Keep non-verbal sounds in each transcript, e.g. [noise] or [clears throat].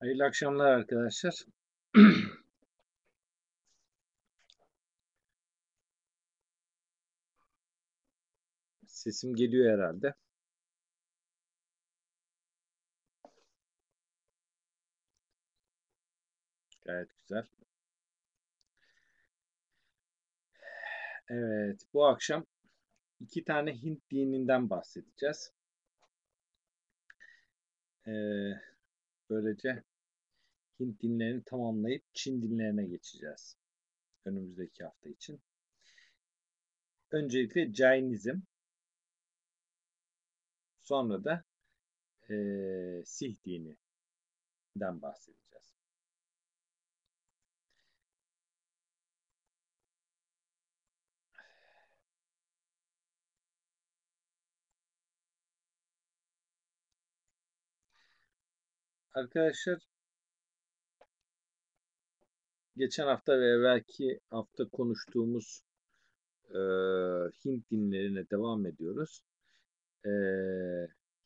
Hayırlı akşamlar arkadaşlar. [clears throat] Sesim geliyor herhalde. Gayet güzel. Evet, bu akşam iki tane Hint dininden bahsedeceğiz. Ee, böylece Hint dinlerini tamamlayıp Çin dinlerine geçeceğiz. Önümüzdeki hafta için. Öncelikle Jainizm. Sonra da e, Sih dininden bahsedeceğiz. Arkadaşlar geçen hafta ve evvelki hafta konuştuğumuz e, Hint dinlerine devam ediyoruz. E,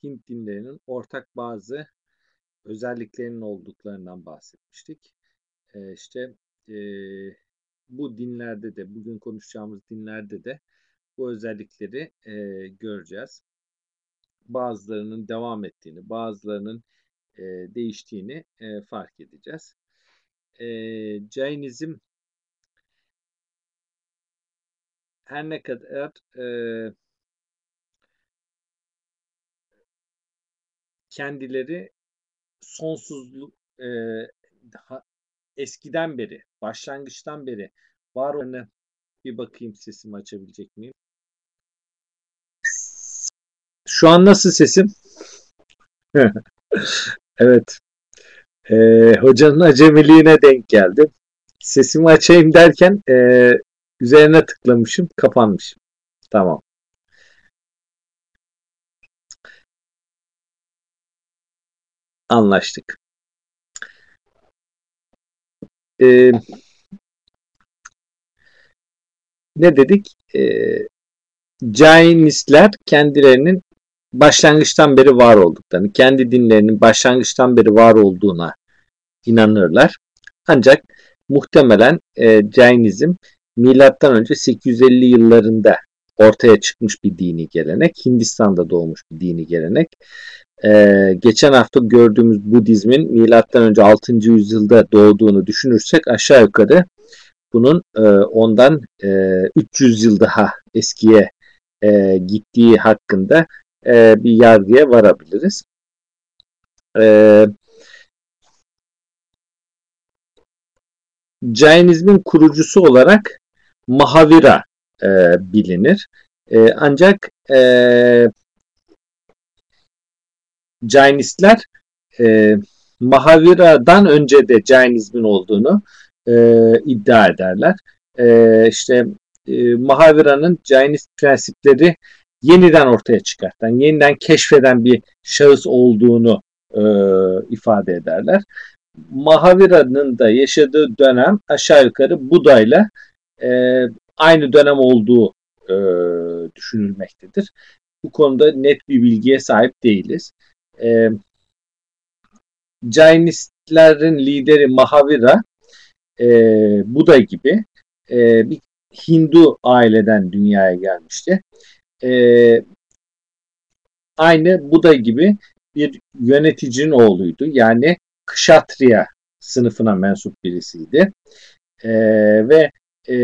Hint dinlerinin ortak bazı özelliklerinin olduklarından bahsetmiştik. E, işte e, bu dinlerde de, bugün konuşacağımız dinlerde de bu özellikleri e, göreceğiz. Bazılarının devam ettiğini, bazılarının e, değiştiğini e, fark edeceğiz e, Jainizm her ne kadar e, kendileri sonsuzluk e, daha eskiden beri, başlangıçtan beri var olanı bir bakayım sesimi açabilecek miyim? Şu an nasıl sesim? [laughs] evet. E, hocanın acemiliğine denk geldim. Sesimi açayım derken e, üzerine tıklamışım, kapanmış. Tamam. Anlaştık. E, ne dedik? E, Cainistler kendilerinin başlangıçtan beri var olduklarını, kendi dinlerinin başlangıçtan beri var olduğuna inanırlar. Ancak muhtemelen e, Cainizm milattan önce 850 yıllarında ortaya çıkmış bir dini gelenek. Hindistan'da doğmuş bir dini gelenek. Ee, geçen hafta gördüğümüz Budizmin milattan önce 6. yüzyılda doğduğunu düşünürsek aşağı yukarı bunun e, ondan e, 300 yıl daha eskiye e, gittiği hakkında e, bir yargıya varabiliriz. E, Cainizmin kurucusu olarak Mahavira e, bilinir. E, ancak e, Cainistler e, Mahavira'dan önce de Cainizmin olduğunu e, iddia ederler. E, işte e, Mahavira'nın Cainist prensipleri yeniden ortaya çıkartan, yeniden keşfeden bir şahıs olduğunu e, ifade ederler. Mahavira'nın da yaşadığı dönem aşağı yukarı Buda'yla e, aynı dönem olduğu e, düşünülmektedir. Bu konuda net bir bilgiye sahip değiliz. E, Jainistlerin lideri Mahavira e, Buda gibi e, bir Hindu aileden dünyaya gelmişti e, aynı Buda gibi bir yöneticinin oğluydu. Yani Kshatriya sınıfına mensup birisiydi. E, ve e,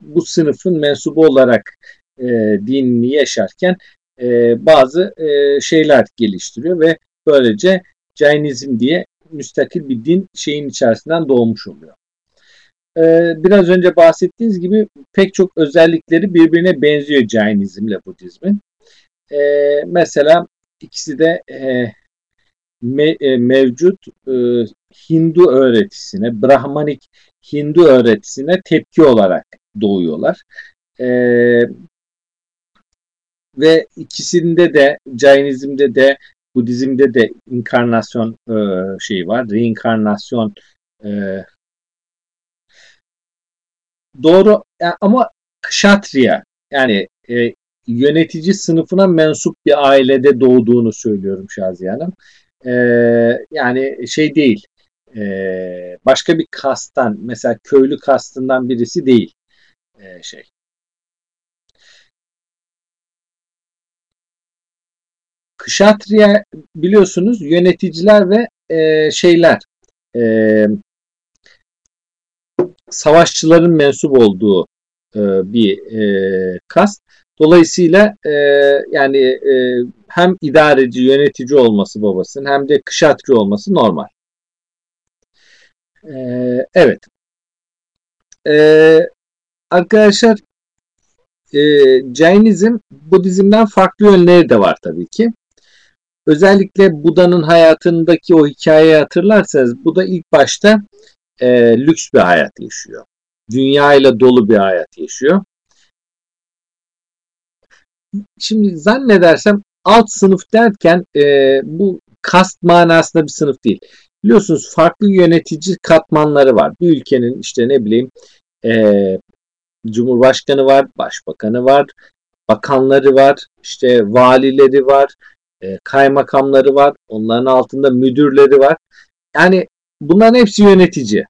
bu sınıfın mensubu olarak e, dinini yaşarken e, bazı e, şeyler geliştiriyor ve böylece Jainizm diye müstakil bir din şeyin içerisinden doğmuş oluyor. Ee, biraz önce bahsettiğiniz gibi pek çok özellikleri birbirine benziyor Jainizmle Budizmin. Ee, mesela ikisi de e, me, e, mevcut e, Hindu öğretisine, Brahmanik Hindu öğretisine tepki olarak doğuyorlar. Ee, ve ikisinde de Jainizm'de de Budizm'de de inkarnasyon e, şeyi var. Reinkarnasyon e, doğru ama Kshatriya yani e, yönetici sınıfına mensup bir ailede doğduğunu söylüyorum Şaziye Hanım. E, yani şey değil. E, başka bir kastan mesela köylü kastından birisi değil e, şey. Kışatriye biliyorsunuz yöneticiler ve e, şeyler e, savaşçıların mensup olduğu e, bir e, kast. Dolayısıyla e, yani e, hem idareci, yönetici olması babasının hem de kışatri olması normal. E, evet. E, arkadaşlar e, Jainizm Budizm'den farklı yönleri de var tabii ki. Özellikle Buda'nın hayatındaki o hikayeyi hatırlarsanız Buda ilk başta e, lüks bir hayat yaşıyor. Dünya ile dolu bir hayat yaşıyor. Şimdi zannedersem alt sınıf derken e, bu kast manasında bir sınıf değil. Biliyorsunuz farklı yönetici katmanları var. Bir ülkenin işte ne bileyim e, Cumhurbaşkanı var, Başbakanı var, bakanları var, işte valileri var, e, kaymakamları var, onların altında müdürleri var. Yani bunların hepsi yönetici.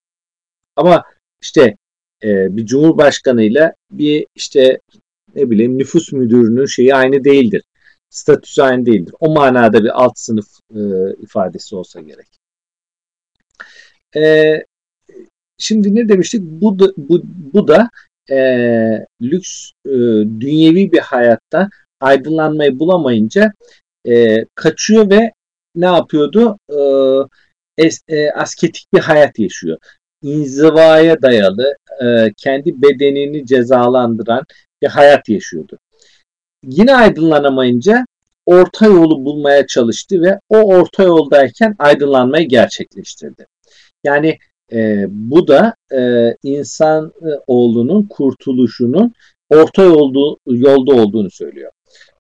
Ama işte e, bir cumhurbaşkanıyla bir işte ne bileyim nüfus müdürünün şeyi aynı değildir. Statüsü aynı değildir. O manada bir alt sınıf e, ifadesi olsa gerek. E, şimdi ne demiştik? Bu da, bu, bu da e, lüks e, dünyevi bir hayatta aydınlanmayı bulamayınca e, kaçıyor ve ne yapıyordu? E, es, e, asketik bir hayat yaşıyor. İnzivaya dayalı, e, kendi bedenini cezalandıran bir hayat yaşıyordu. Yine aydınlanamayınca orta yolu bulmaya çalıştı ve o orta yoldayken aydınlanmayı gerçekleştirdi. Yani e, bu da e, insan oğlunun kurtuluşunun orta yolda, yolda olduğunu söylüyor.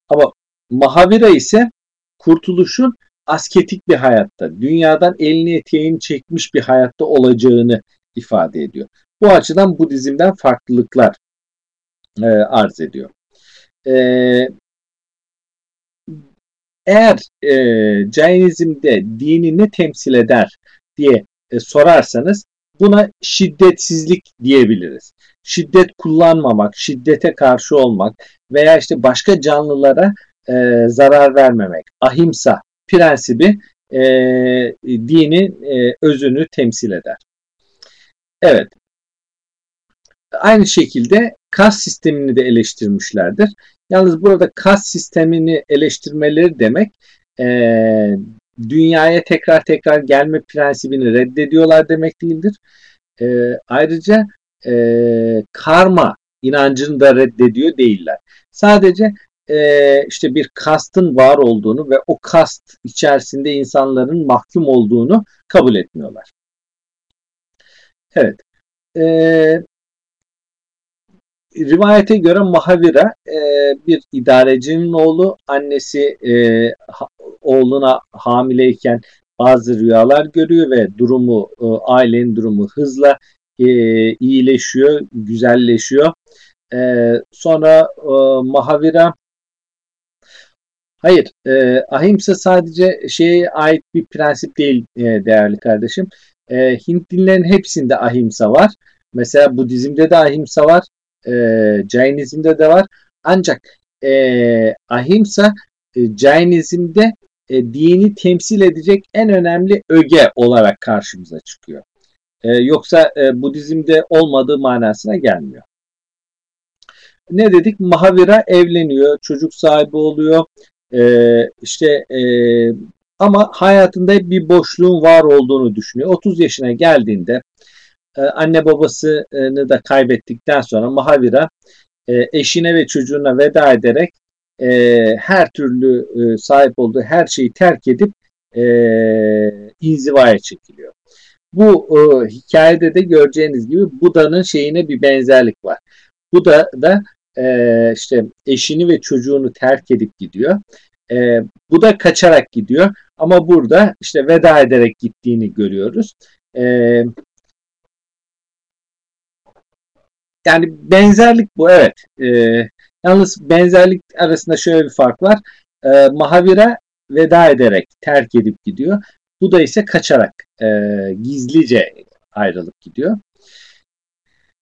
Ama Mahavira ise kurtuluşun asketik bir hayatta, dünyadan elini eteğini çekmiş bir hayatta olacağını ifade ediyor. Bu açıdan Budizm'den farklılıklar e, arz ediyor. E, eğer e, Jainizm'de dini ne temsil eder diye e, sorarsanız buna şiddetsizlik diyebiliriz. Şiddet kullanmamak, şiddete karşı olmak veya işte başka canlılara e, zarar vermemek, ahimsa prensibi e, dinin e, özünü temsil eder. Evet. Aynı şekilde kas sistemini de eleştirmişlerdir. Yalnız burada kas sistemini eleştirmeleri demek e, dünyaya tekrar tekrar gelme prensibini reddediyorlar demek değildir. E, ayrıca e, karma inancını da reddediyor değiller. Sadece e, işte bir kastın var olduğunu ve o kast içerisinde insanların mahkum olduğunu kabul etmiyorlar. Evet. E, rivayete göre Mahavira e, bir idarecinin oğlu. Annesi e, ha, oğluna hamileyken bazı rüyalar görüyor ve durumu e, ailenin durumu hızla e, iyileşiyor, güzelleşiyor. E, sonra e, Mahavira Hayır, e, ahimsa sadece şeye ait bir prensip değil e, değerli kardeşim. E, Hint dinlerinin hepsinde ahimsa var. Mesela Budizm'de de ahimsa var, e, Jainizm'de de var. Ancak e, ahimsa e, Jainizm'de e, dini temsil edecek en önemli öge olarak karşımıza çıkıyor. E, yoksa e, Budizm'de olmadığı manasına gelmiyor. Ne dedik? Mahavira evleniyor, çocuk sahibi oluyor. E, işte e, ama hayatında bir boşluğun var olduğunu düşünüyor. 30 yaşına geldiğinde e, anne babasını da kaybettikten sonra Mahavira e, eşine ve çocuğuna veda ederek e, her türlü e, sahip olduğu her şeyi terk edip inzivaya çekiliyor. Bu hikayede de göreceğiniz gibi Buda'nın şeyine bir benzerlik var. Buda da işte eşini ve çocuğunu terk edip gidiyor. E, bu da kaçarak gidiyor. Ama burada işte veda ederek gittiğini görüyoruz. E, yani benzerlik bu evet. E, Yalnız benzerlik arasında şöyle bir fark var. E, Mahavira veda ederek terk edip gidiyor. Bu da ise kaçarak e, gizlice ayrılıp gidiyor.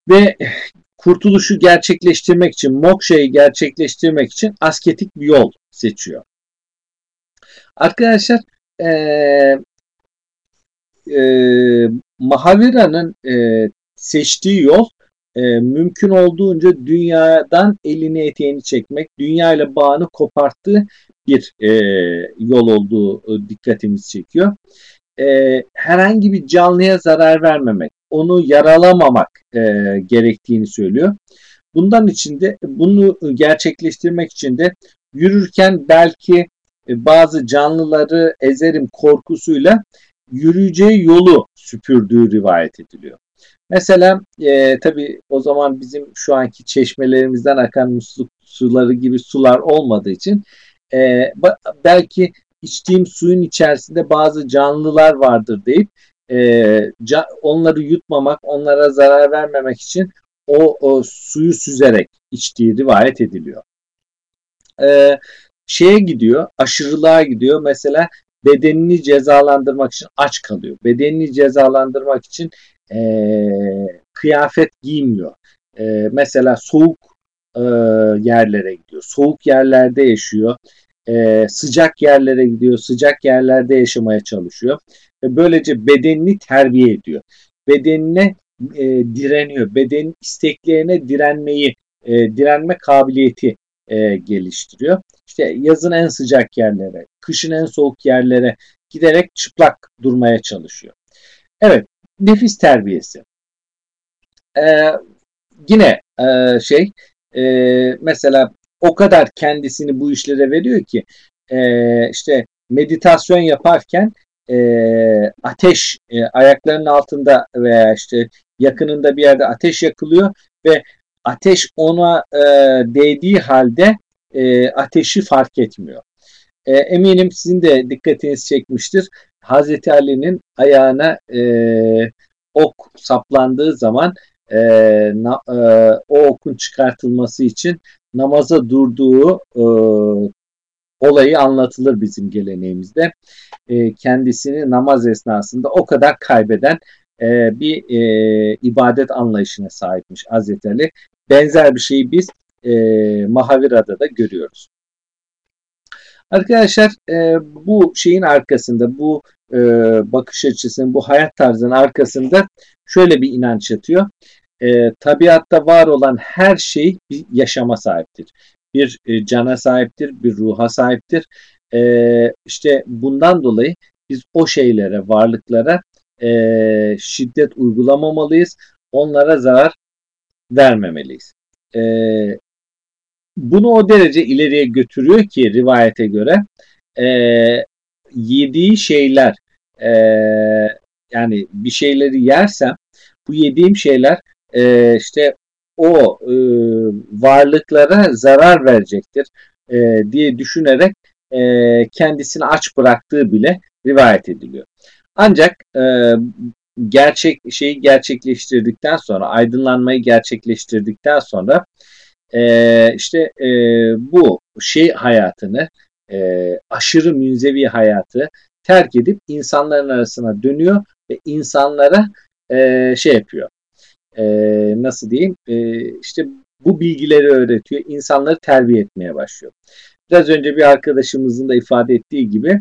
Ve kurtuluşu gerçekleştirmek için, moksha'yı gerçekleştirmek için asketik bir yol seçiyor. Arkadaşlar e, e, Mahavira'nın e, seçtiği yol e, mümkün olduğunca dünyadan elini eteğini çekmek, dünya ile bağını koparttığı bir e, yol olduğu e, dikkatimizi çekiyor. E, herhangi bir canlıya zarar vermemek, onu yaralamamak e, gerektiğini söylüyor. Bundan için de bunu gerçekleştirmek için de yürürken belki e, bazı canlıları ezerim korkusuyla yürüyeceği yolu süpürdüğü rivayet ediliyor. Mesela e, tabi o zaman bizim şu anki çeşmelerimizden akan musluk suları gibi sular olmadığı için e, belki içtiğim suyun içerisinde bazı canlılar vardır deyip e, ca, onları yutmamak, onlara zarar vermemek için o, o suyu süzerek içtiği rivayet ediliyor. E, şeye gidiyor, aşırılığa gidiyor. Mesela bedenini cezalandırmak için aç kalıyor. Bedenini cezalandırmak için e, kıyafet giymiyor. E, mesela soğuk e, yerlere gidiyor. Soğuk yerlerde yaşıyor. E, sıcak yerlere gidiyor. Sıcak yerlerde yaşamaya çalışıyor. Ve böylece bedenini terbiye ediyor. Bedenine e, direniyor. Bedenin isteklerine direnmeyi, e, direnme kabiliyeti e, geliştiriyor. İşte yazın en sıcak yerlere, kışın en soğuk yerlere giderek çıplak durmaya çalışıyor. Evet, nefis terbiyesi. Ee, yine e, şey, e, mesela o kadar kendisini bu işlere veriyor ki e, işte meditasyon yaparken e, ateş e, ayaklarının altında veya işte yakınında bir yerde ateş yakılıyor ve ateş ona e, değdiği halde e, ateşi fark etmiyor. E, eminim sizin de dikkatiniz çekmiştir. Hazreti Ali'nin ayağına e, ok saplandığı zaman e, na, e, o okun çıkartılması için namaza durduğu e, olayı anlatılır bizim geleneğimizde. E, kendisini namaz esnasında o kadar kaybeden e, bir e, ibadet anlayışına sahipmiş Hazreti Ali. Benzer bir şeyi biz e, Mahavira'da da görüyoruz. Arkadaşlar e, bu şeyin arkasında, bu e, bakış açısının, bu hayat tarzının arkasında şöyle bir inanç yatıyor. E, tabiatta var olan her şey bir yaşama sahiptir. Bir e, cana sahiptir, bir ruha sahiptir. E, işte bundan dolayı biz o şeylere, varlıklara e, şiddet uygulamamalıyız. Onlara zarar vermemeliyiz. E, bunu o derece ileriye götürüyor ki rivayete göre e, yediği şeyler e, yani bir şeyleri yersem bu yediğim şeyler e, işte o e, varlıklara zarar verecektir e, diye düşünerek e, kendisini aç bıraktığı bile rivayet ediliyor. Ancak e, gerçek şeyi gerçekleştirdikten sonra, aydınlanmayı gerçekleştirdikten sonra e, işte e, bu şey hayatını, e, aşırı münzevi hayatı terk edip insanların arasına dönüyor ve insanlara e, şey yapıyor. E, nasıl diyeyim? E, işte bu bilgileri öğretiyor, insanları terbiye etmeye başlıyor. Biraz önce bir arkadaşımızın da ifade ettiği gibi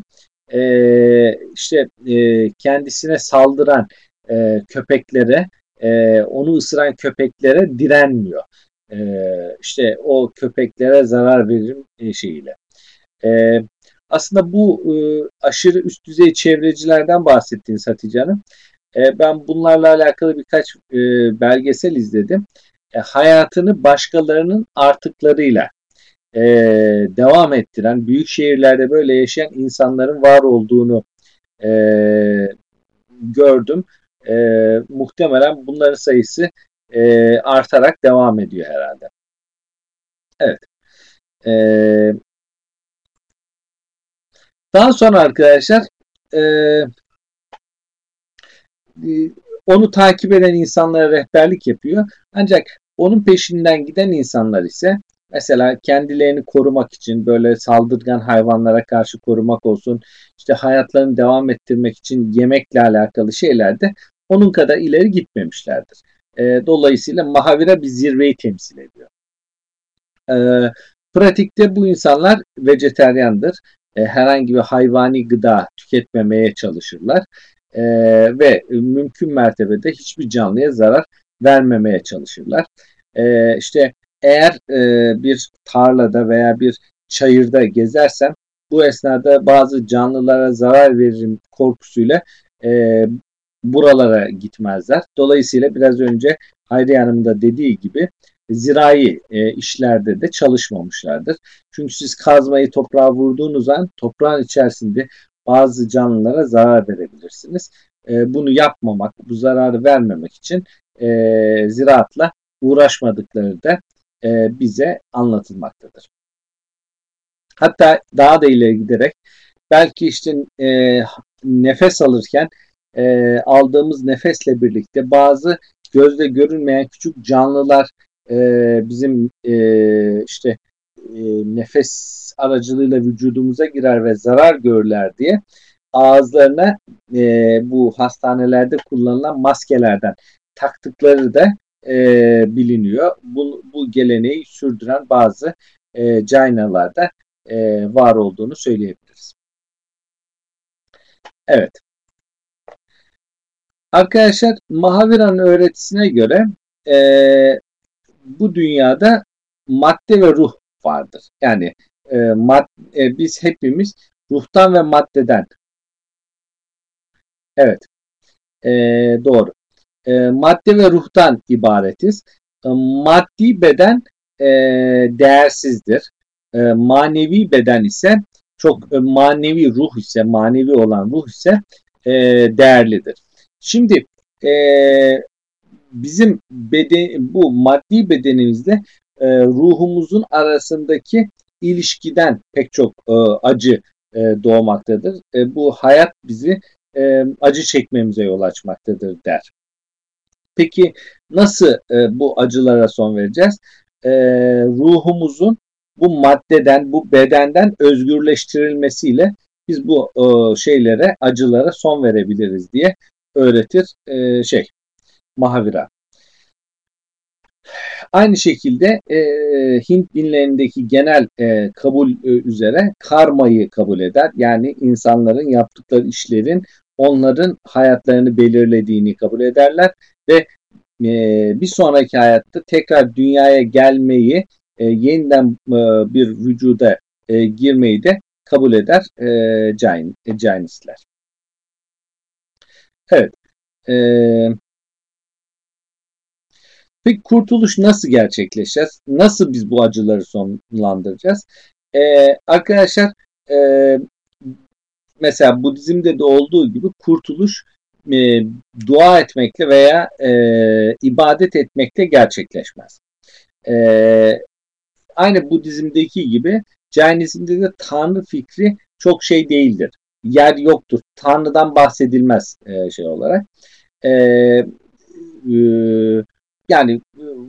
e, işte e, kendisine saldıran e, köpeklere, e, onu ısıran köpeklere direnmiyor. E, işte o köpeklere zarar veririm e, şeyiyle. E, aslında bu e, aşırı üst düzey çevrecilerden bahsettiğiniz Hatice Hanım. E, ben bunlarla alakalı birkaç e, belgesel izledim. E, hayatını başkalarının artıklarıyla e, devam ettiren, büyük şehirlerde böyle yaşayan insanların var olduğunu e, gördüm. E, muhtemelen bunların sayısı e, artarak devam ediyor herhalde. Evet. E, daha sonra arkadaşlar e, onu takip eden insanlara rehberlik yapıyor. Ancak onun peşinden giden insanlar ise Mesela kendilerini korumak için böyle saldırgan hayvanlara karşı korumak olsun, işte hayatlarını devam ettirmek için yemekle alakalı şeylerde onun kadar ileri gitmemişlerdir. E, dolayısıyla Mahavira bir zirveyi temsil ediyor. E, pratikte bu insanlar vejeteryandır. E, herhangi bir hayvani gıda tüketmemeye çalışırlar. E, ve mümkün mertebede hiçbir canlıya zarar vermemeye çalışırlar. E, işte eğer e, bir tarlada veya bir çayırda gezersem bu esnada bazı canlılara zarar veririm korkusuyla e, buralara gitmezler. Dolayısıyla biraz önce Hayri Hanım da dediği gibi zirai e, işlerde de çalışmamışlardır. Çünkü siz kazmayı toprağa vurduğunuz an toprağın içerisinde bazı canlılara zarar verebilirsiniz. E, bunu yapmamak, bu zararı vermemek için e, ziraatla uğraşmadıkları da e, bize anlatılmaktadır. Hatta daha da ileri giderek belki işte e, nefes alırken e, aldığımız nefesle birlikte bazı gözle görünmeyen küçük canlılar e, bizim e, işte e, nefes aracılığıyla vücudumuza girer ve zarar görürler diye ağızlarına e, bu hastanelerde kullanılan maskelerden taktıkları da e, biliniyor. Bu, bu geleneği sürdüren bazı e, Jainalarda e, var olduğunu söyleyebiliriz. Evet. Arkadaşlar Mahavira'nın öğretisine göre e, bu dünyada madde ve ruh vardır. Yani e, mad, e, biz hepimiz ruhtan ve maddeden Evet. E, doğru e, madde ve ruhtan ibaretiz. E, maddi beden e, değersizdir. E, manevi beden ise çok e, manevi ruh ise manevi olan ruh ise e, değerlidir. Şimdi e, bizim beden bu maddi bedenimizle e, ruhumuzun arasındaki ilişkiden pek çok e, acı e, doğmaktadır. E, bu hayat bizi e, acı çekmemize yol açmaktadır der. Peki nasıl e, bu acılara son vereceğiz? E, ruhumuzun bu maddeden, bu bedenden özgürleştirilmesiyle biz bu e, şeylere, acılara son verebiliriz diye öğretir e, şey Mahavira. Aynı şekilde e, Hint dinlerindeki genel e, kabul e, üzere karmayı kabul eder. Yani insanların yaptıkları işlerin onların hayatlarını belirlediğini kabul ederler ve e, bir sonraki hayatta tekrar dünyaya gelmeyi e, yeniden e, bir vücuda e, girmeyi de kabul eder e, Cain, e, Cainistler. Evet. E, peki kurtuluş nasıl gerçekleşeceğiz? Nasıl biz bu acıları sonlandıracağız? E, arkadaşlar e, mesela Budizm'de de olduğu gibi kurtuluş e, dua etmekle veya e, ibadet etmekle gerçekleşmez. E, aynı Budizm'deki gibi Cainizm'de de Tanrı fikri çok şey değildir. Yer yoktur. Tanrı'dan bahsedilmez e, şey olarak. E, e, yani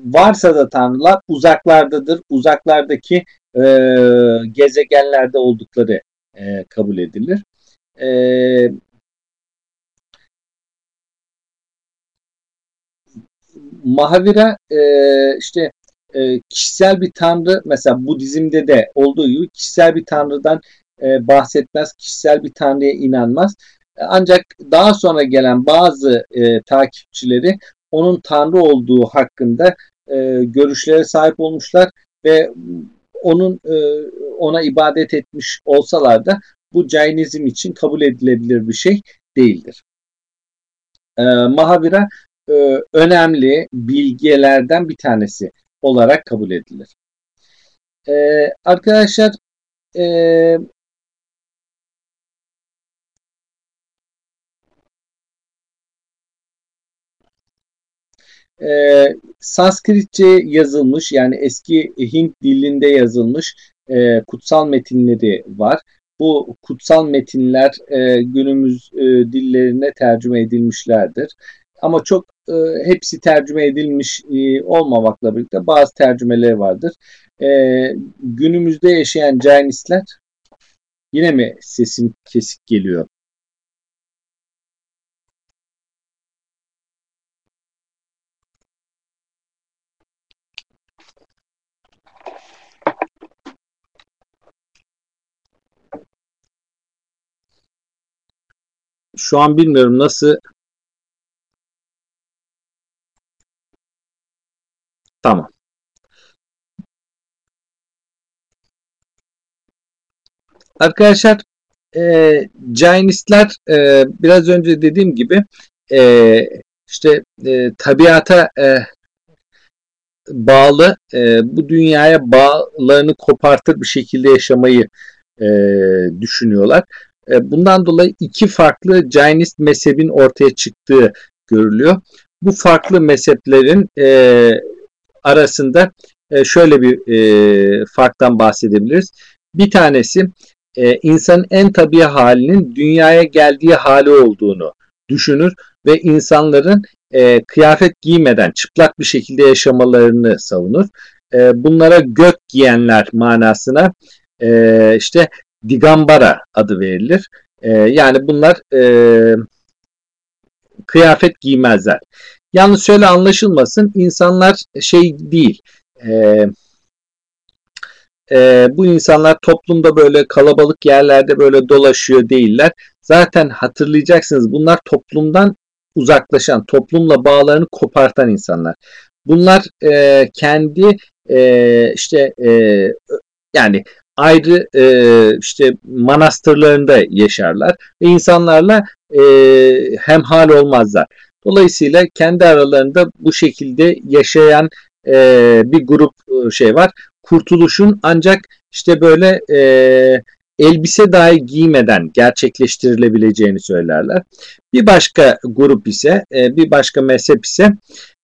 varsa da tanrılar uzaklardadır. Uzaklardaki e, gezegenlerde oldukları e, kabul edilir. E, Mahavira e, işte e, kişisel bir tanrı mesela Budizm'de de olduğu gibi kişisel bir tanrıdan e, bahsetmez, kişisel bir tanrıya inanmaz. Ancak daha sonra gelen bazı e, takipçileri onun tanrı olduğu hakkında e, görüşlere sahip olmuşlar ve onun e, ona ibadet etmiş olsalar da bu Jainizm için kabul edilebilir bir şey değildir. E, Mahavira e, önemli bilgelerden bir tanesi olarak kabul edilir. E, arkadaşlar e, e, Sanskritçe yazılmış yani eski Hint dilinde yazılmış e, kutsal metinleri var. Bu kutsal metinler e, günümüz e, dillerine tercüme edilmişlerdir. ama çok e, hepsi tercüme edilmiş e, olmamakla birlikte bazı tercümeleri vardır. E, günümüzde yaşayan Cainistler yine mi sesim kesik geliyor? Şu an bilmiyorum nasıl Tamam. Arkadaşlar e, Cainistler e, biraz önce dediğim gibi e, işte e, tabiata e, bağlı e, bu dünyaya bağlarını kopartır bir şekilde yaşamayı e, düşünüyorlar. E, bundan dolayı iki farklı Cainist mezhebin ortaya çıktığı görülüyor. Bu farklı mezheplerin e, arasında e, şöyle bir e, farktan bahsedebiliriz. Bir tanesi e, insanın en tabii halinin dünyaya geldiği hali olduğunu düşünür ve insanların e, kıyafet giymeden çıplak bir şekilde yaşamalarını savunur. E, bunlara gök giyenler manasına e, işte Digambara adı verilir. E, yani bunlar e, kıyafet giymezler. Yalnız şöyle anlaşılmasın insanlar şey değil. E, e, bu insanlar toplumda böyle kalabalık yerlerde böyle dolaşıyor değiller. Zaten hatırlayacaksınız bunlar toplumdan uzaklaşan, toplumla bağlarını kopartan insanlar. Bunlar e, kendi e, işte e, yani ayrı e, işte manastırlarında yaşarlar ve insanlarla e, hemhal olmazlar. Dolayısıyla kendi aralarında bu şekilde yaşayan e, bir grup e, şey var. Kurtuluşun ancak işte böyle e, elbise dahi giymeden gerçekleştirilebileceğini söylerler. Bir başka grup ise, e, bir başka mezhep ise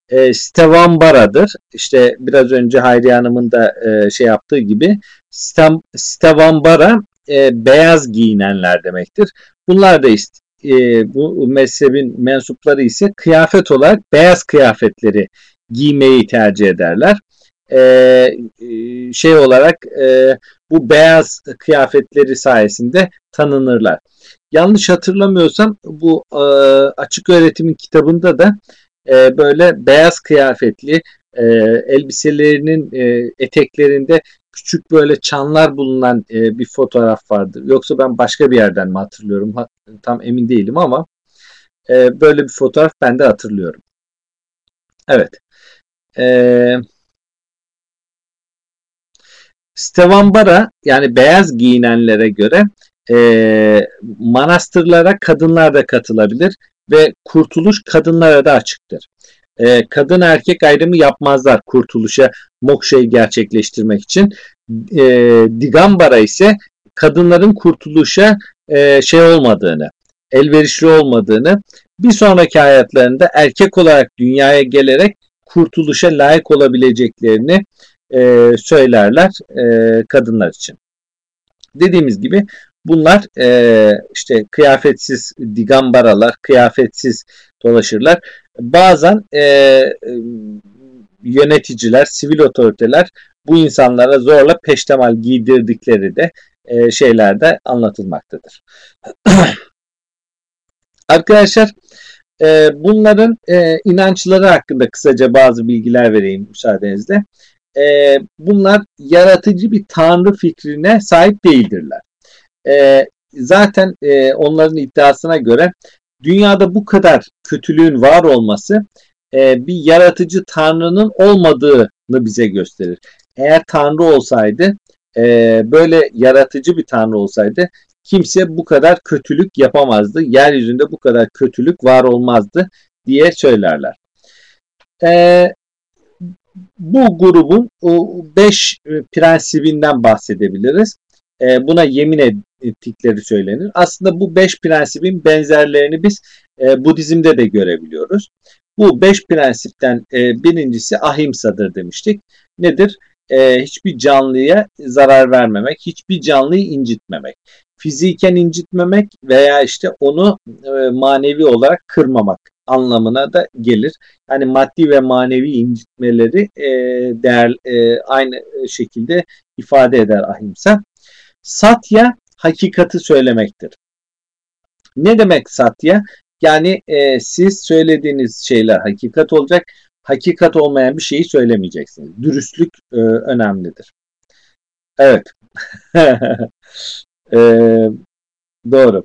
e, Stevambara'dır. İşte biraz önce Hayriye Hanım'ın da e, şey yaptığı gibi Stevambara e, beyaz giyinenler demektir. Bunlar da ist e, bu mezhebin mensupları ise kıyafet olarak beyaz kıyafetleri giymeyi tercih ederler. E, e, şey olarak e, bu beyaz kıyafetleri sayesinde tanınırlar. Yanlış hatırlamıyorsam bu e, açık öğretimin kitabında da e, böyle beyaz kıyafetli e, elbiselerinin e, eteklerinde küçük böyle çanlar bulunan e, bir fotoğraf vardı. Yoksa ben başka bir yerden mi hatırlıyorum? Ha, tam emin değilim ama e, böyle bir fotoğraf ben de hatırlıyorum. Evet. E, Stevambara yani beyaz giyinenlere göre e, manastırlara kadınlar da katılabilir ve kurtuluş kadınlara da açıktır. E, kadın erkek ayrımı yapmazlar kurtuluşa mokşayı gerçekleştirmek için. E, Digambara ise kadınların kurtuluşa e, şey olmadığını, elverişli olmadığını, bir sonraki hayatlarında erkek olarak dünyaya gelerek kurtuluşa layık olabileceklerini e, söylerler e, kadınlar için. Dediğimiz gibi bunlar e, işte kıyafetsiz digambaralar, kıyafetsiz dolaşırlar. Bazen e, e, yöneticiler, sivil otoriteler bu insanlara zorla peştemal giydirdikleri de e, şeylerde anlatılmaktadır. [clears throat] Arkadaşlar e, bunların e, inançları hakkında kısaca bazı bilgiler vereyim müsaadenizle. E, bunlar yaratıcı bir tanrı fikrine sahip değildirler. E, zaten e, onların iddiasına göre dünyada bu kadar kötülüğün var olması e, bir yaratıcı tanrının olmadığını bize gösterir. Eğer tanrı olsaydı e, böyle yaratıcı bir tanrı olsaydı kimse bu kadar kötülük yapamazdı. Yeryüzünde bu kadar kötülük var olmazdı diye söylerler. E, bu grubun o beş prensibinden bahsedebiliriz. E, buna yemin ettikleri söylenir. Aslında bu beş prensibin benzerlerini biz e, Budizm'de de görebiliyoruz. Bu beş prensipten e, birincisi ahimsadır demiştik. Nedir? E, hiçbir canlıya zarar vermemek, hiçbir canlıyı incitmemek. Fiziken incitmemek veya işte onu e, manevi olarak kırmamak anlamına da gelir. Yani maddi ve manevi incitmeleri e, değer e, aynı şekilde ifade eder ahimsa. Satya hakikati söylemektir. Ne demek satya? Yani e, siz söylediğiniz şeyler hakikat olacak. Hakikat olmayan bir şeyi söylemeyeceksiniz. Dürüstlük e, önemlidir. Evet. [laughs] e, doğru.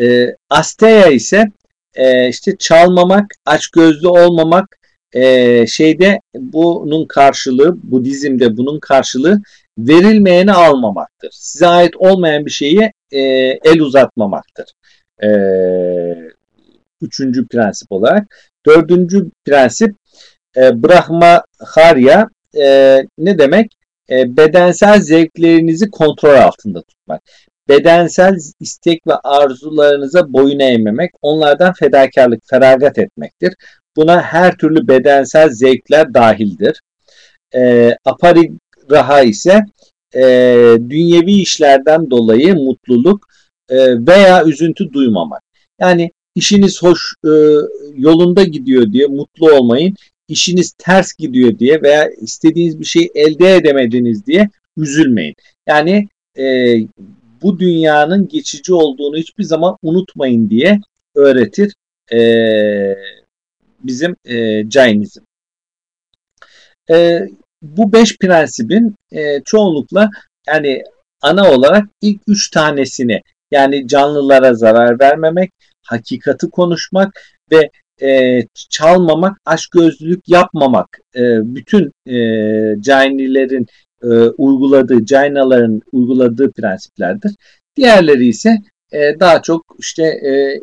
E, asteya ise e, işte çalmamak, açgözlü olmamak e, şeyde bunun karşılığı, Budizm'de bunun karşılığı verilmeyeni almamaktır. Size ait olmayan bir şeyi e, el uzatmamaktır. E, üçüncü prensip olarak. Dördüncü prensip e, Brahmacharya e, ne demek? E, bedensel zevklerinizi kontrol altında tutmak. Bedensel istek ve arzularınıza boyun eğmemek, onlardan fedakarlık, feragat etmektir. Buna her türlü bedensel zevkler dahildir. E, aparigraha ise e, dünyevi işlerden dolayı mutluluk e, veya üzüntü duymamak. Yani işiniz hoş e, yolunda gidiyor diye mutlu olmayın. İşiniz ters gidiyor diye veya istediğiniz bir şeyi elde edemediniz diye üzülmeyin. Yani e, bu dünyanın geçici olduğunu hiçbir zaman unutmayın diye öğretir e, bizim e, Jainizm. E, bu beş prensibin e, çoğunlukla yani ana olarak ilk üç tanesini yani canlılara zarar vermemek, hakikati konuşmak ve e, çalmamak, açgözlülük yapmamak e, bütün e, canilerin e, uyguladığı, cainaların uyguladığı prensiplerdir. Diğerleri ise e, daha çok işte e,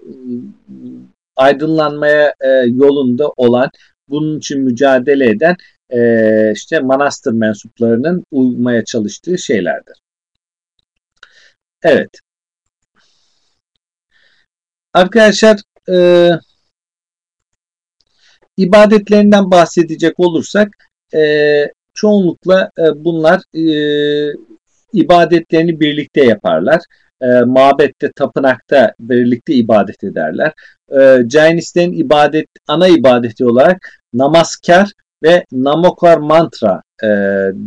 aydınlanmaya e, yolunda olan, bunun için mücadele eden e, işte manastır mensuplarının uymaya çalıştığı şeylerdir. Evet. Arkadaşlar e, ibadetlerinden bahsedecek olursak e, çoğunlukla e, bunlar e, ibadetlerini birlikte yaparlar. E, mabette, tapınakta birlikte ibadet ederler. E, Jainistlerin ibadet, ana ibadeti olarak namaskar ve namokar mantra e,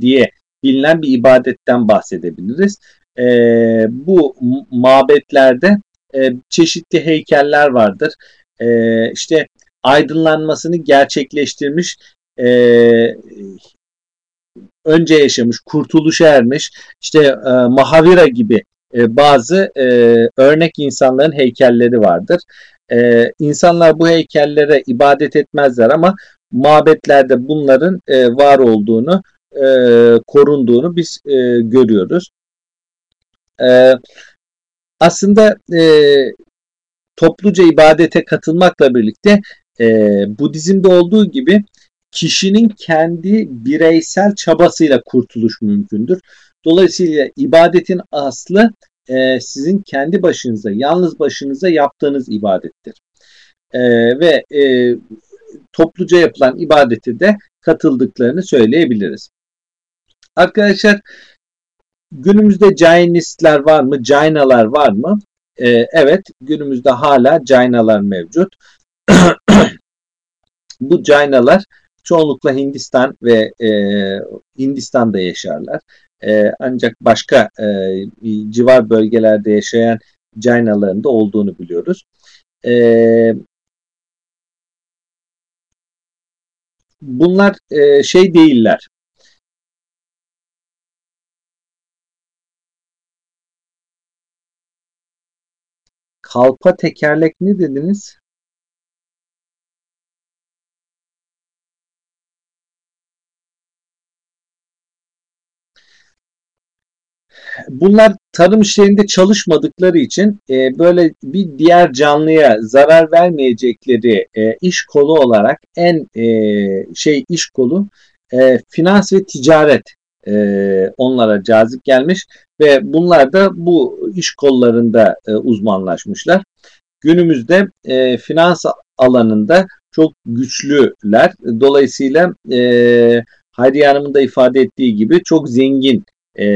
diye bilinen bir ibadetten bahsedebiliriz. E, bu mabetlerde e, çeşitli heykeller vardır. E, işte aydınlanmasını gerçekleştirmiş e, önce yaşamış, kurtuluşa ermiş, işte e, Mahavira gibi e, bazı e, örnek insanların heykelleri vardır. E, insanlar bu heykellere ibadet etmezler ama mabetlerde bunların e, var olduğunu, e, korunduğunu biz e, görüyoruz. E, aslında e, topluca ibadete katılmakla birlikte e, Budizm'de olduğu gibi kişinin kendi bireysel çabasıyla kurtuluş mümkündür. Dolayısıyla ibadetin aslı e, sizin kendi başınıza, yalnız başınıza yaptığınız ibadettir. E, ve e, topluca yapılan ibadeti de katıldıklarını söyleyebiliriz. Arkadaşlar günümüzde Jainistler var mı? Jainalar var mı? Ee, evet günümüzde hala Jainalar mevcut. [clears throat] Bu Jainalar çoğunlukla Hindistan ve e, Hindistan'da yaşarlar. E, ancak başka e, civar bölgelerde yaşayan Jainaların da olduğunu biliyoruz. E, bunlar e, şey değiller. Kalpa tekerlek ne dediniz? Bunlar tarım işlerinde çalışmadıkları için e, böyle bir diğer canlıya zarar vermeyecekleri e, iş kolu olarak en e, şey iş kolu e, finans ve ticaret e, onlara cazip gelmiş ve bunlar da bu iş kollarında e, uzmanlaşmışlar. Günümüzde e, finans alanında çok güçlüler. Dolayısıyla e, Hayriye Hanım'ın da ifade ettiği gibi çok zengin e,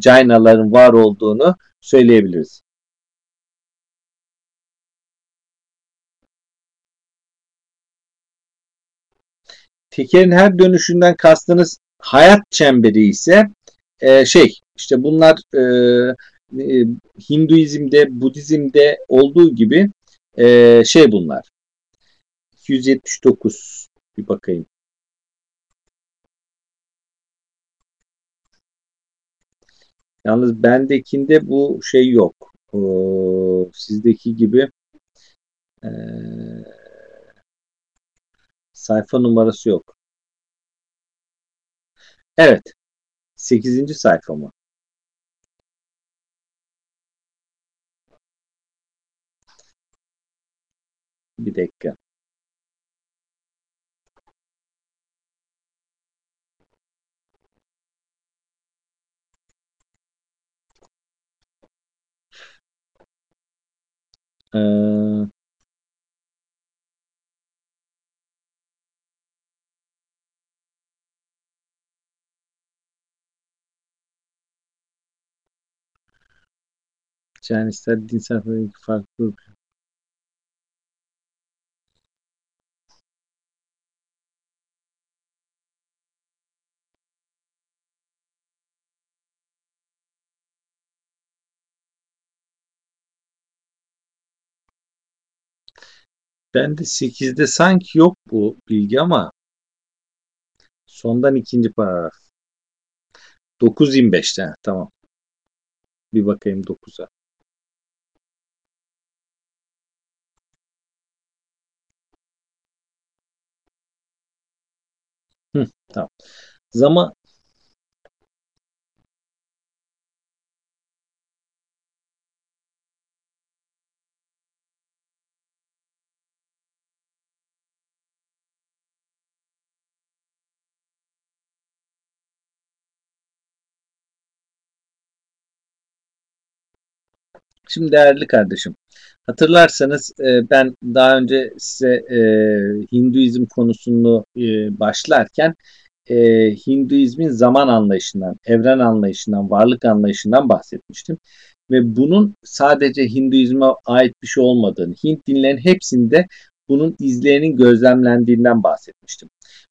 Jainaların var olduğunu söyleyebiliriz. tekerin her dönüşünden kastınız hayat çemberi ise e, şey işte bunlar e, e, Hinduizm'de, Budizm'de olduğu gibi e, şey bunlar. 279 bir bakayım. Yalnız bendekinde bu şey yok. O, sizdeki gibi e, sayfa numarası yok. Evet. 8. sayfa mı? Bir dakika. Ee, yani ister dinsel farklı Ben de 8'de sanki yok bu bilgi ama sondan ikinci paragraf. 9.25'te tamam. Bir bakayım 9'a. Hı, tamam. Zaman Şimdi değerli kardeşim, hatırlarsanız e, ben daha önce size e, Hinduizm konusunu e, başlarken Hinduizmin zaman anlayışından, evren anlayışından, varlık anlayışından bahsetmiştim. Ve bunun sadece Hinduizme ait bir şey olmadığını, Hint dinlerin hepsinde bunun izlerinin gözlemlendiğinden bahsetmiştim.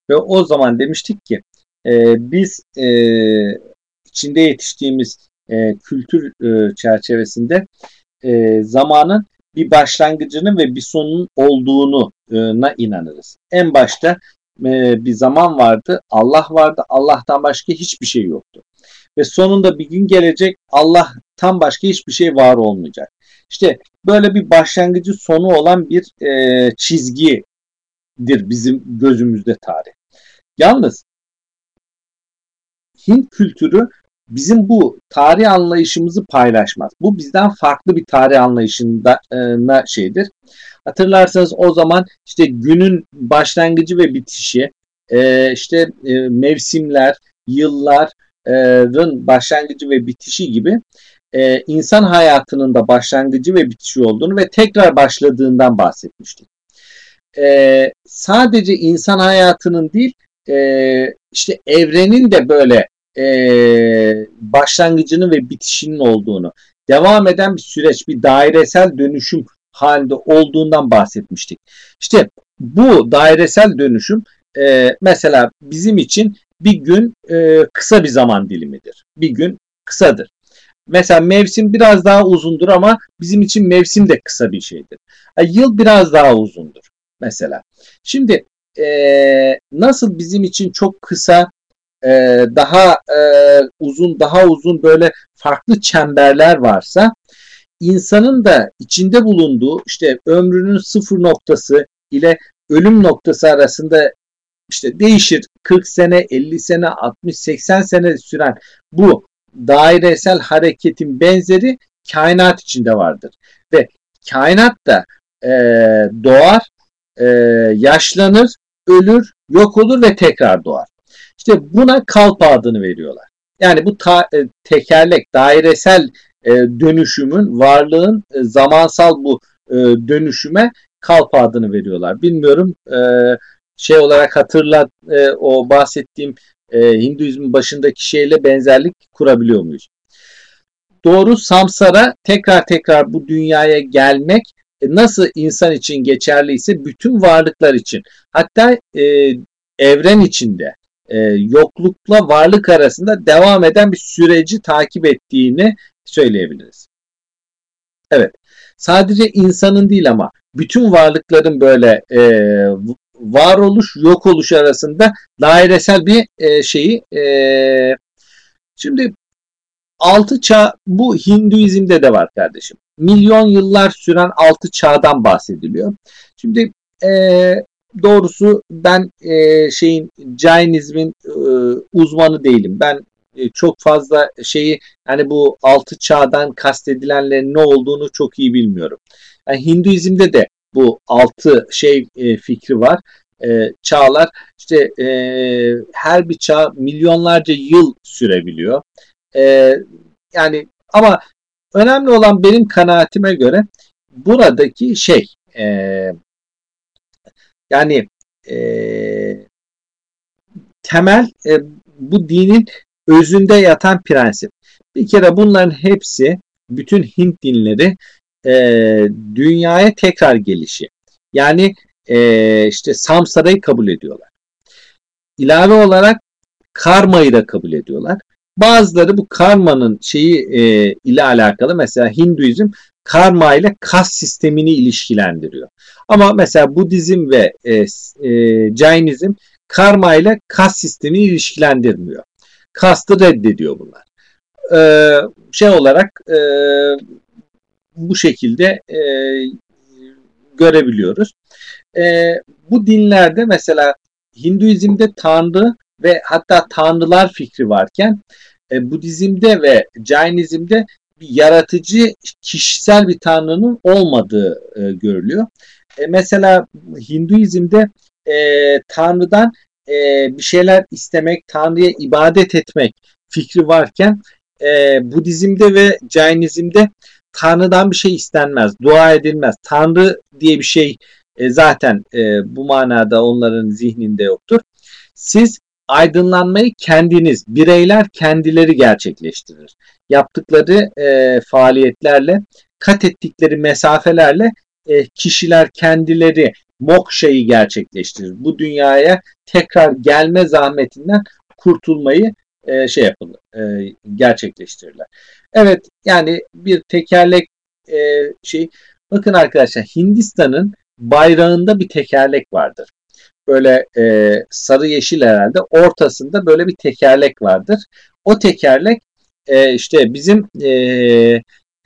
Ve o zaman demiştik ki biz içinde yetiştiğimiz e, kültür e, çerçevesinde e, zamanın bir başlangıcının ve bir sonunun olduğuna inanırız. En başta e, bir zaman vardı, Allah vardı, Allah'tan başka hiçbir şey yoktu. Ve sonunda bir gün gelecek Allah'tan başka hiçbir şey var olmayacak. İşte böyle bir başlangıcı sonu olan bir e, çizgidir bizim gözümüzde tarih. Yalnız Hint kültürü bizim bu tarih anlayışımızı paylaşmaz. Bu bizden farklı bir tarih anlayışında e, şeydir. Hatırlarsanız o zaman işte günün başlangıcı ve bitişi, e, işte e, mevsimler, yılların başlangıcı ve bitişi gibi insan hayatının da başlangıcı ve bitişi olduğunu ve tekrar başladığından bahsetmiştik. Sadece insan hayatının değil, işte evrenin de böyle e, başlangıcının ve bitişinin olduğunu, devam eden bir süreç, bir dairesel dönüşüm halinde olduğundan bahsetmiştik. İşte bu dairesel dönüşüm e, mesela bizim için bir gün e, kısa bir zaman dilimidir. Bir gün kısadır. Mesela mevsim biraz daha uzundur ama bizim için mevsim de kısa bir şeydir. Yıl biraz daha uzundur mesela. Şimdi e, nasıl bizim için çok kısa e, daha e, uzun, daha uzun böyle farklı çemberler varsa insanın da içinde bulunduğu işte ömrünün sıfır noktası ile ölüm noktası arasında işte değişir 40 sene, 50 sene, 60, 80 sene süren bu dairesel hareketin benzeri kainat içinde vardır. Ve kainat da e, doğar, e, yaşlanır, ölür, yok olur ve tekrar doğar. İşte buna kalpa adını veriyorlar. Yani bu ta, e, tekerlek, dairesel e, dönüşümün, varlığın e, zamansal bu e, dönüşüme kalpa adını veriyorlar. Bilmiyorum e, şey olarak hatırlat e, o bahsettiğim e, Hinduizmin başındaki şeyle benzerlik kurabiliyor muyuz? Doğru samsara tekrar tekrar bu dünyaya gelmek e, nasıl insan için geçerliyse bütün varlıklar için hatta e, evren içinde e, yoklukla varlık arasında devam eden bir süreci takip ettiğini söyleyebiliriz. Evet. Sadece insanın değil ama bütün varlıkların böyle e, varoluş yok oluş arasında dairesel bir e, şeyi e, şimdi altı çağ bu Hinduizm'de de var kardeşim. Milyon yıllar süren altı çağdan bahsediliyor. Şimdi e, doğrusu ben e, şeyin Jainizmin e, uzmanı değilim. Ben e, çok fazla şeyi hani bu altı çağdan kastedilenlerin ne olduğunu çok iyi bilmiyorum. Yani Hinduizm'de de bu altı şey e, fikri var. E, çağlar işte e, her bir çağ milyonlarca yıl sürebiliyor. E, yani ama önemli olan benim kanaatime göre buradaki şey e, yani e, temel e, bu dinin özünde yatan prensip. Bir kere bunların hepsi bütün Hint dinleri e, dünyaya tekrar gelişi. Yani e, işte samsarayı kabul ediyorlar. İlave olarak karmayı da kabul ediyorlar. Bazıları bu karmanın şeyi e, ile alakalı mesela Hinduizm karma ile kas sistemini ilişkilendiriyor. Ama mesela Budizm ve e, e, Jainizm karma ile kas sistemini ilişkilendirmiyor. Kastı reddediyor bunlar. Ee, şey olarak e, bu şekilde e, görebiliyoruz. E, bu dinlerde mesela Hinduizm'de Tanrı ve hatta Tanrılar fikri varken e, Budizm'de ve Jainizm'de bir yaratıcı kişisel bir Tanrı'nın olmadığı e, görülüyor. E, mesela Hinduizm'de e, Tanrı'dan e, bir şeyler istemek, Tanrı'ya ibadet etmek fikri varken e, Budizm'de ve Jainizm'de Tanrı'dan bir şey istenmez, dua edilmez. Tanrı diye bir şey e, zaten e, bu manada onların zihninde yoktur. Siz aydınlanmayı kendiniz, bireyler kendileri gerçekleştirir. Yaptıkları e, faaliyetlerle, kat ettikleri mesafelerle e, kişiler kendileri mokşayı gerçekleştirir. Bu dünyaya tekrar gelme zahmetinden kurtulmayı e, şey yapılır, e, gerçekleştirirler. Evet yani bir tekerlek e, şey. Bakın arkadaşlar Hindistan'ın bayrağında bir tekerlek vardır. Böyle e, sarı yeşil herhalde. Ortasında böyle bir tekerlek vardır. O tekerlek e, işte bizim e,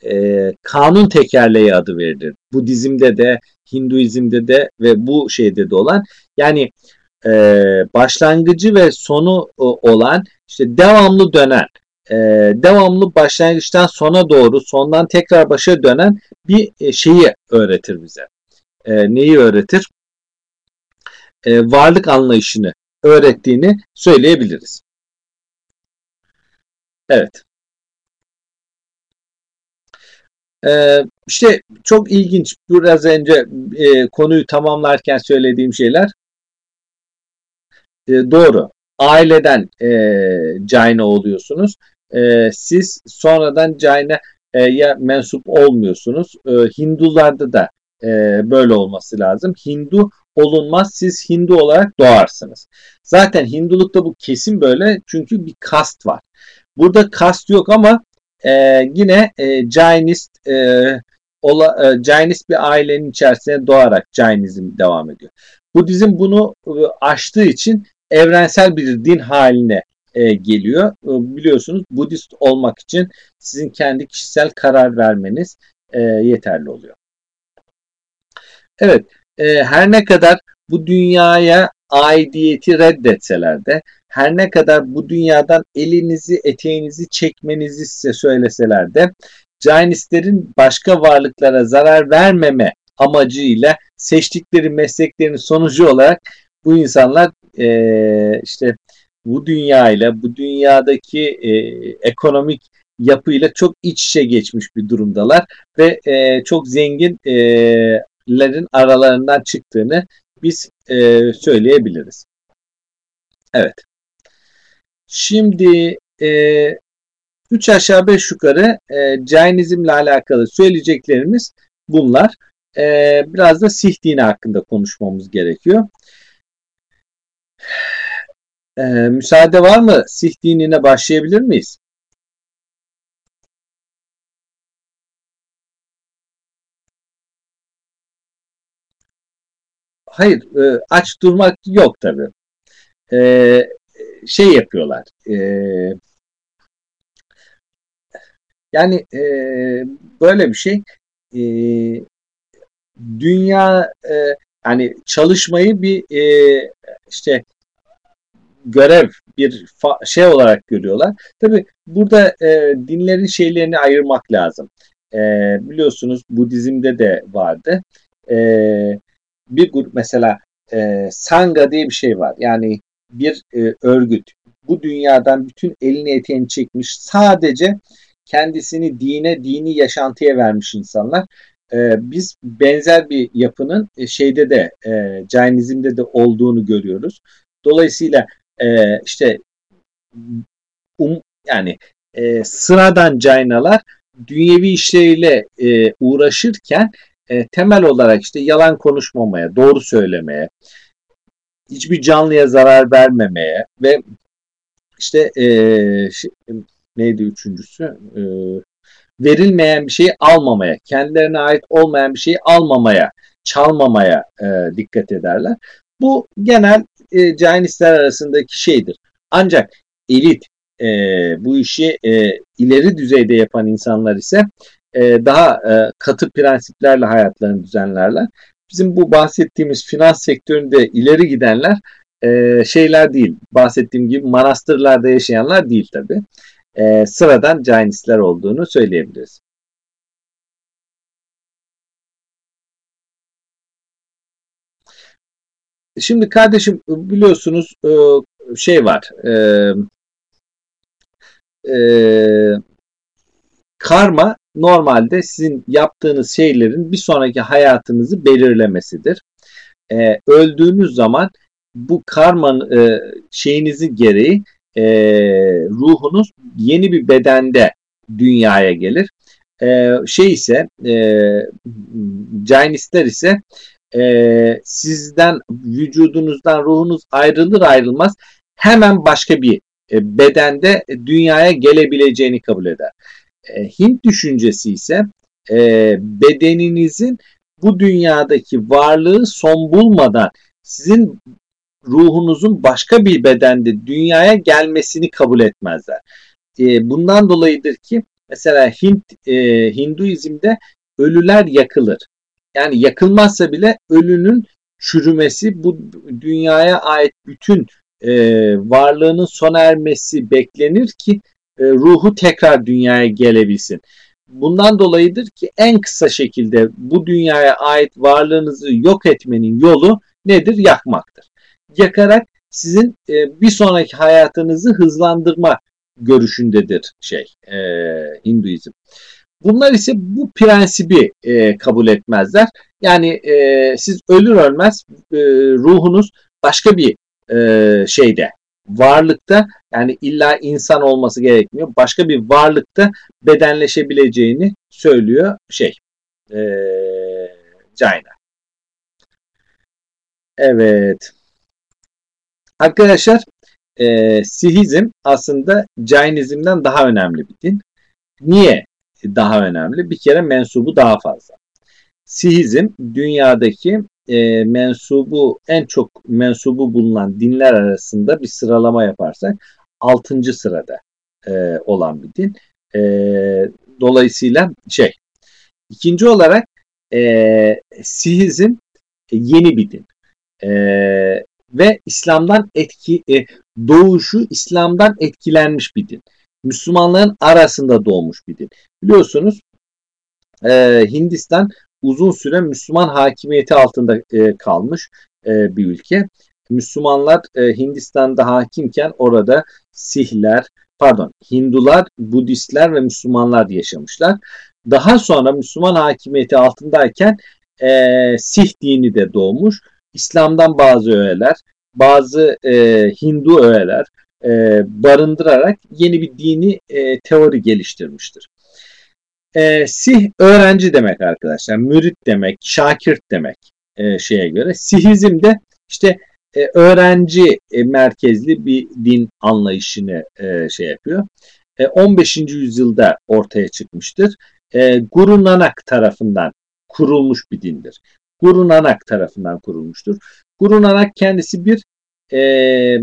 e, kanun tekerleği adı verilir. Budizm'de de, Hinduizm'de de ve bu şeyde de olan yani e, başlangıcı ve sonu olan işte devamlı dönen e, devamlı başlangıçtan sona doğru sondan tekrar başa dönen bir e, şeyi öğretir bize. E, neyi öğretir? E, varlık anlayışını öğrettiğini söyleyebiliriz. Evet. Ee, işte çok ilginç biraz önce e, konuyu tamamlarken söylediğim şeyler e, doğru. Aileden e, Jaina oluyorsunuz. E, siz sonradan Jaina e, ya mensup olmuyorsunuz. E, Hindularda da e, böyle olması lazım. Hindu olunmaz. Siz Hindu olarak doğarsınız. Zaten Hindulukta bu kesin böyle çünkü bir kast var. Burada kast yok ama e, yine e, Jainist e, ola, e, Jainist bir ailenin içerisinde doğarak Jainizm devam ediyor. Budizm bunu e, aştığı için evrensel bir din haline e, geliyor. E, biliyorsunuz Budist olmak için sizin kendi kişisel karar vermeniz e, yeterli oluyor. Evet, e, her ne kadar bu dünyaya aidiyeti reddetseler de her ne kadar bu dünyadan elinizi eteğinizi çekmenizi size söyleseler de Jainistlerin başka varlıklara zarar vermeme amacıyla seçtikleri mesleklerin sonucu olarak bu insanlar e, işte bu dünyayla bu dünyadaki e, ekonomik yapıyla çok iç içe geçmiş bir durumdalar ve e, çok zenginlerin aralarından çıktığını biz e, söyleyebiliriz. Evet. Şimdi e, 3 aşağı 5 yukarı e, Cainizmle alakalı söyleyeceklerimiz bunlar. E, biraz da Sih dini hakkında konuşmamız gerekiyor. Ee, müsaade var mı? Sih dinine başlayabilir miyiz? Hayır, e, aç durmak yok tabii. E, şey yapıyorlar. E, yani e, böyle bir şey. E, dünya e, yani çalışmayı bir e, işte görev bir şey olarak görüyorlar. Tabi burada e, dinlerin şeylerini ayırmak lazım. E, biliyorsunuz Budizm'de de vardı. E, bir grup mesela e, Sangha diye bir şey var. Yani bir e, örgüt. Bu dünyadan bütün elini eteğini çekmiş. Sadece kendisini dine, dini yaşantıya vermiş insanlar. E, biz benzer bir yapının e, şeyde de e, Cainizm'de de olduğunu görüyoruz. Dolayısıyla e, işte um, yani e, sıradan Cainalar dünyevi işleriyle e, uğraşırken e, temel olarak işte yalan konuşmamaya, doğru söylemeye, hiçbir canlıya zarar vermemeye ve işte e, şey, neydi üçüncüsü? E, verilmeyen bir şeyi almamaya, kendilerine ait olmayan bir şeyi almamaya, çalmamaya e, dikkat ederler. Bu genel e, cainistler arasındaki şeydir. Ancak elit e, bu işi e, ileri düzeyde yapan insanlar ise e, daha e, katı prensiplerle hayatlarını düzenlerler. Bizim bu bahsettiğimiz finans sektöründe ileri gidenler e, şeyler değil. Bahsettiğim gibi manastırlarda yaşayanlar değil tabi. Sıradan cainistler olduğunu söyleyebiliriz. Şimdi kardeşim biliyorsunuz şey var. E, e, karma normalde sizin yaptığınız şeylerin bir sonraki hayatınızı belirlemesidir. E, öldüğünüz zaman bu karma e, şeyinizi gereği e, ruhunuz yeni bir bedende dünyaya gelir. E, şey ise e, ise e, sizden vücudunuzdan ruhunuz ayrılır ayrılmaz hemen başka bir e, bedende dünyaya gelebileceğini kabul eder. E, Hint düşüncesi ise e, bedeninizin bu dünyadaki varlığı son bulmadan sizin ruhunuzun başka bir bedende dünyaya gelmesini kabul etmezler. E, bundan dolayıdır ki mesela Hint e, Hinduizm'de ölüler yakılır. Yani yakılmazsa bile ölünün çürümesi bu dünyaya ait bütün e, varlığının sona ermesi beklenir ki e, ruhu tekrar dünyaya gelebilsin. Bundan dolayıdır ki en kısa şekilde bu dünyaya ait varlığınızı yok etmenin yolu nedir? Yakmaktır. Yakarak sizin e, bir sonraki hayatınızı hızlandırma görüşündedir şey e, Hinduizm. Bunlar ise bu prensibi e, kabul etmezler. Yani e, siz ölür ölmez e, ruhunuz başka bir e, şeyde varlıkta yani illa insan olması gerekmiyor. Başka bir varlıkta bedenleşebileceğini söylüyor şey e, Jaina. Evet. Arkadaşlar e, Sihizm aslında Jainizm'den daha önemli bir din. Niye daha önemli? Bir kere mensubu daha fazla. Sihizm dünyadaki e, mensubu en çok mensubu bulunan dinler arasında bir sıralama yaparsak 6. sırada e, olan bir din. E, dolayısıyla şey ikinci olarak e, Sihizm yeni bir din. E, ve İslam'dan etki e, doğuşu İslam'dan etkilenmiş bir din. Müslümanların arasında doğmuş bir din. Biliyorsunuz e, Hindistan uzun süre Müslüman hakimiyeti altında e, kalmış e, bir ülke. Müslümanlar e, Hindistan'da hakimken orada Sihler, pardon Hindular, Budistler ve Müslümanlar yaşamışlar. Daha sonra Müslüman hakimiyeti altındayken e, Sih dini de doğmuş. İslam'dan bazı öğeler, bazı e, Hindu öğeler e, barındırarak yeni bir dini e, teori geliştirmiştir. E, sih öğrenci demek arkadaşlar. Mürit demek, şakirt demek e, şeye göre. Sihizm de işte e, öğrenci e, merkezli bir din anlayışını e, şey yapıyor. E, 15. yüzyılda ortaya çıkmıştır. E, Guru Nanak tarafından kurulmuş bir dindir. Guru Nanak tarafından kurulmuştur. Guru Nanak kendisi bir e,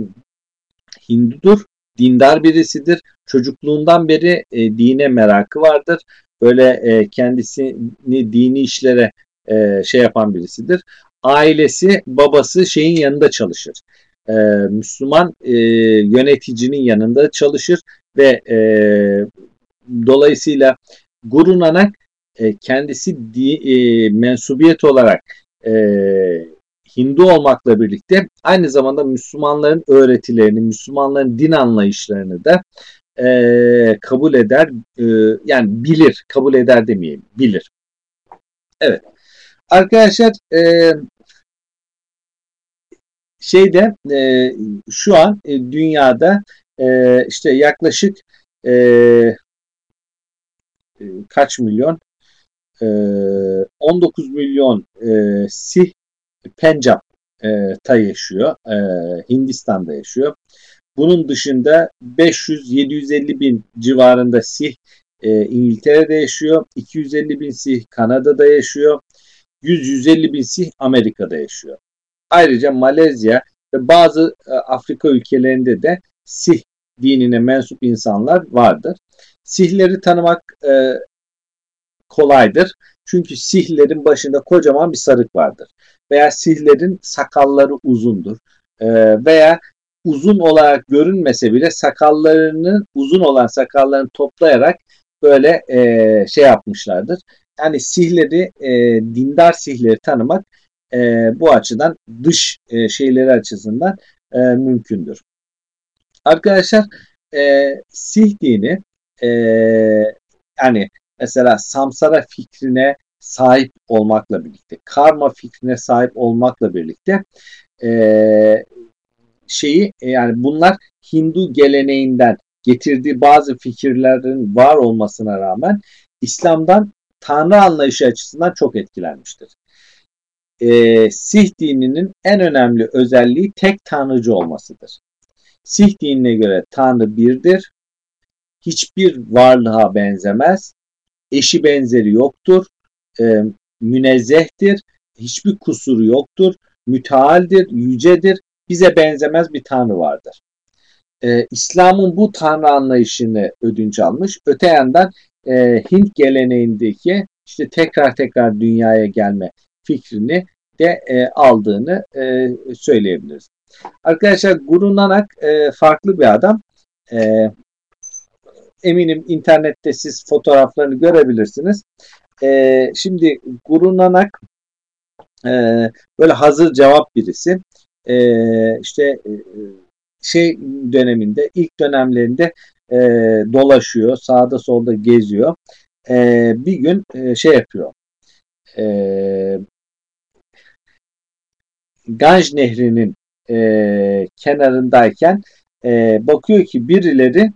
Hindudur, dindar birisidir. Çocukluğundan beri e, dine merakı vardır. Böyle e, kendisini dini işlere e, şey yapan birisidir. Ailesi, babası şeyin yanında çalışır. E, Müslüman e, yöneticinin yanında çalışır ve e, dolayısıyla Guru Nanak e, kendisi di, e, mensubiyet olarak e, Hindu olmakla birlikte aynı zamanda Müslümanların öğretilerini, Müslümanların din anlayışlarını da e, kabul eder, e, yani bilir, kabul eder demeyeyim, bilir. Evet. Arkadaşlar e, şeyde e, şu an e, dünyada e, işte yaklaşık e, e kaç milyon? E, 19 milyon e, Sih Pencap'ta yaşıyor. E, Hindistan'da yaşıyor. Bunun dışında 500-750 bin civarında Sih e, İngiltere'de yaşıyor. 250 bin Sih Kanada'da yaşıyor. 100-150 bin Sih Amerika'da yaşıyor. Ayrıca Malezya ve bazı e, Afrika ülkelerinde de Sih dinine mensup insanlar vardır. Sihleri tanımak e, kolaydır. Çünkü Sihlerin başında kocaman bir sarık vardır. Veya Sihlerin sakalları uzundur. E, veya uzun olarak görünmese bile sakallarını uzun olan sakallarını toplayarak böyle e, şey yapmışlardır. Yani sihleri, e, dindar sihleri tanımak e, bu açıdan dış e, şeyleri açısından e, mümkündür. Arkadaşlar e, sih dini e, yani mesela samsara fikrine sahip olmakla birlikte, karma fikrine sahip olmakla birlikte e, şeyi e, yani bunlar Hindu geleneğinden getirdiği bazı fikirlerin var olmasına rağmen İslam'dan Tanrı anlayışı açısından çok etkilenmiştir. Ee, Sih dininin en önemli özelliği tek tanrıcı olmasıdır. Sih dinine göre Tanrı birdir, hiçbir varlığa benzemez, eşi benzeri yoktur, e, münezzehtir, hiçbir kusuru yoktur, mütealdir, yücedir, bize benzemez bir tanrı vardır. Ee, İslam'ın bu tanrı anlayışını ödünç almış. Öte yandan e, Hint geleneğindeki işte tekrar tekrar dünyaya gelme fikrini de e, aldığını e, söyleyebiliriz. Arkadaşlar Guru Nanak e, farklı bir adam. E, eminim internette siz fotoğraflarını görebilirsiniz. E, şimdi Guru Nanak e, böyle hazır cevap birisi e, işte e, şey döneminde ilk dönemlerinde e, dolaşıyor sağda solda geziyor e, bir gün e, şey yapıyor e, Ganj Nehri'nin e, kenarındayken e, bakıyor ki birileri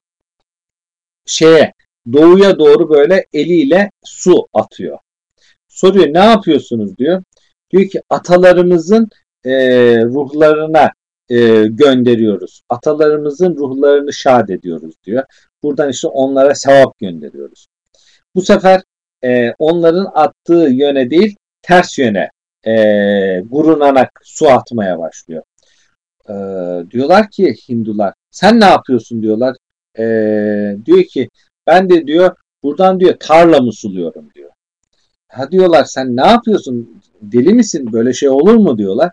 şeye doğuya doğru böyle eliyle su atıyor. Soruyor ne yapıyorsunuz diyor. Diyor ki atalarımızın e, ruhlarına e, gönderiyoruz. Atalarımızın ruhlarını şad ediyoruz diyor. Buradan işte onlara sevap gönderiyoruz. Bu sefer e, onların attığı yöne değil ters yöne e, gurunanak su atmaya başlıyor. E, diyorlar ki Hindular sen ne yapıyorsun diyorlar. E, diyor ki ben de diyor buradan diyor tarlamı suluyorum diyor. Ha diyorlar sen ne yapıyorsun deli misin böyle şey olur mu diyorlar.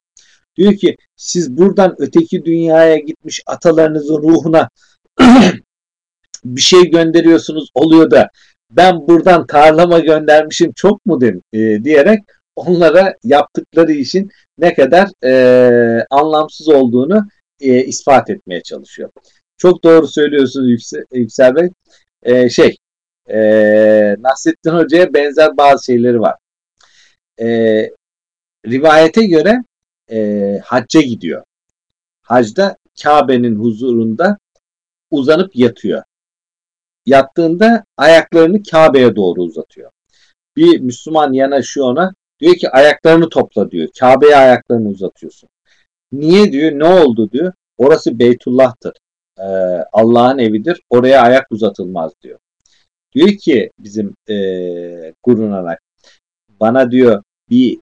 Diyor ki siz buradan öteki dünyaya gitmiş atalarınızın ruhuna [clears throat] bir şey gönderiyorsunuz oluyor da ben buradan tarlama göndermişim çok mu dem e, diyerek onlara yaptıkları işin ne kadar e, anlamsız olduğunu e, ispat etmeye çalışıyor. Çok doğru söylüyorsunuz Yüksel, Yüksel Bey. E, şey e, Nasrettin Hoca'ya benzer bazı şeyleri var. E, rivayete göre e, hacca gidiyor. Hacda Kabe'nin huzurunda uzanıp yatıyor. Yattığında ayaklarını Kabe'ye doğru uzatıyor. Bir Müslüman yanaşıyor ona. Diyor ki ayaklarını topla diyor. Kabe'ye ayaklarını uzatıyorsun. Niye diyor? Ne oldu diyor. Orası Beytullah'tır. Ee, Allah'ın evidir. Oraya ayak uzatılmaz diyor. Diyor ki bizim e, Gurunanak bana diyor bir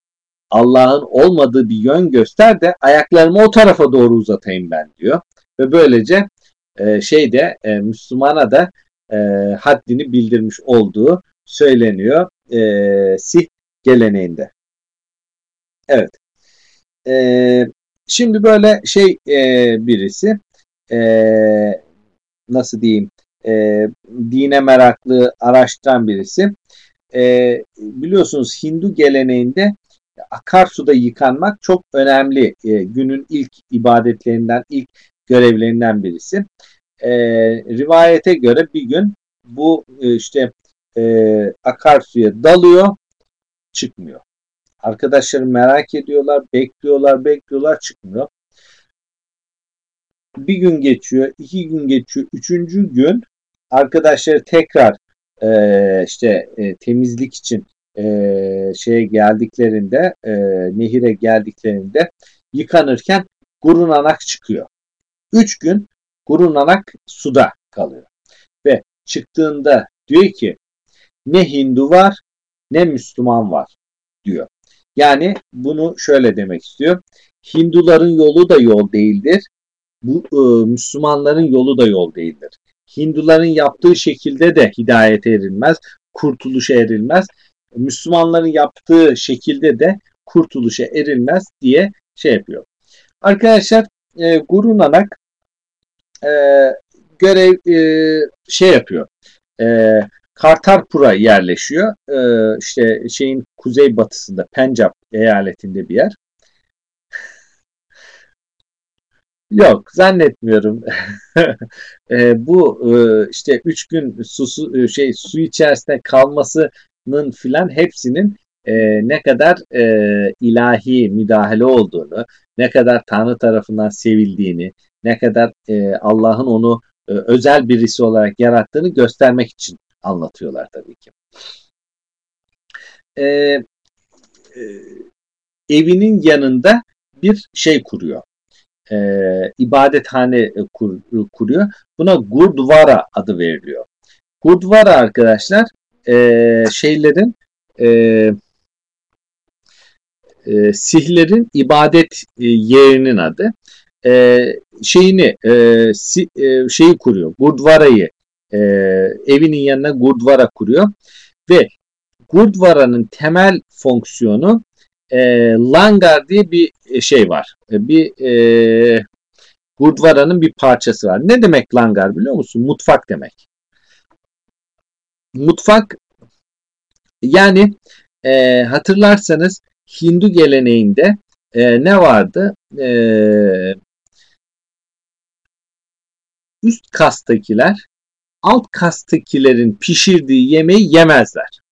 Allah'ın olmadığı bir yön göster de ayaklarımı o tarafa doğru uzatayım ben diyor. Ve böylece e, şeyde e, Müslümana da e, haddini bildirmiş olduğu söyleniyor e, Sih geleneğinde. Evet. E, şimdi böyle şey e, birisi e, nasıl diyeyim e, dine meraklı araştıran birisi e, biliyorsunuz Hindu geleneğinde akarsuda yıkanmak çok önemli. E, günün ilk ibadetlerinden, ilk görevlerinden birisi. E, rivayete göre bir gün bu e, işte e, akarsuya dalıyor, çıkmıyor. Arkadaşlarım merak ediyorlar, bekliyorlar, bekliyorlar, çıkmıyor. Bir gün geçiyor, iki gün geçiyor, üçüncü gün arkadaşları tekrar e, işte e, temizlik için e, şeye geldiklerinde, e, nehire geldiklerinde yıkanırken gurunanak çıkıyor. Üç gün gurunanak suda kalıyor. Ve çıktığında diyor ki ne Hindu var ne Müslüman var diyor. Yani bunu şöyle demek istiyor. Hinduların yolu da yol değildir. Bu e, Müslümanların yolu da yol değildir. Hinduların yaptığı şekilde de hidayete erilmez, kurtuluşa erilmez. Müslümanların yaptığı şekilde de kurtuluşa erilmez diye şey yapıyor. Arkadaşlar e, Guru Nanak e, görev e, şey yapıyor. E, Kartarpur'a yerleşiyor. E, işte şeyin kuzey batısında Pencap eyaletinde bir yer. [laughs] Yok zannetmiyorum. [laughs] e, bu e, işte üç gün su, su e, şey su içerisinde kalmasının filan hepsinin e, ne kadar e, ilahi müdahale olduğunu, ne kadar Tanrı tarafından sevildiğini, ne kadar e, Allah'ın onu e, özel birisi olarak yarattığını göstermek için anlatıyorlar tabii ki. E, e, evinin yanında bir şey kuruyor e, ibadethane e, kur, kuruyor. Buna Gurdwara adı veriliyor. Gurdwara arkadaşlar e, şeylerin e, e, sihlerin ibadet e, yerinin adı. E, şeyini e, si, e, şeyi kuruyor. Gurdwara'yı e, evinin yanına Gurdwara kuruyor ve Gurdwara'nın temel fonksiyonu e, Langar diye bir e, şey var. E, bir e, Gurdwara'nın bir parçası var. Ne demek Langar biliyor musun? Mutfak demek. Mutfak yani e, hatırlarsanız Hindu geleneğinde e, ne vardı? E, üst kastakiler alt kastakilerin pişirdiği yemeği yemezler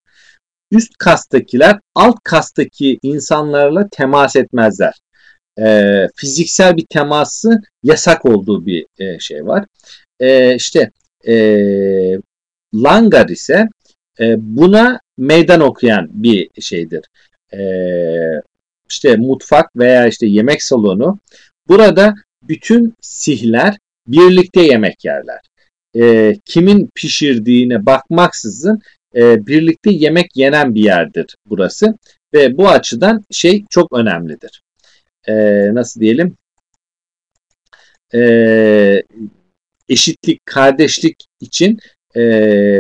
üst kastakiler alt kastaki insanlarla temas etmezler. E, fiziksel bir teması yasak olduğu bir e, şey var. E, işte e, Langar ise e, buna meydan okuyan bir şeydir. E, işte mutfak veya işte yemek salonu. Burada bütün sihler birlikte yemek yerler. E, kimin pişirdiğine bakmaksızın e, birlikte yemek yenen bir yerdir burası. Ve bu açıdan şey çok önemlidir. E, nasıl diyelim? E, eşitlik, kardeşlik için e,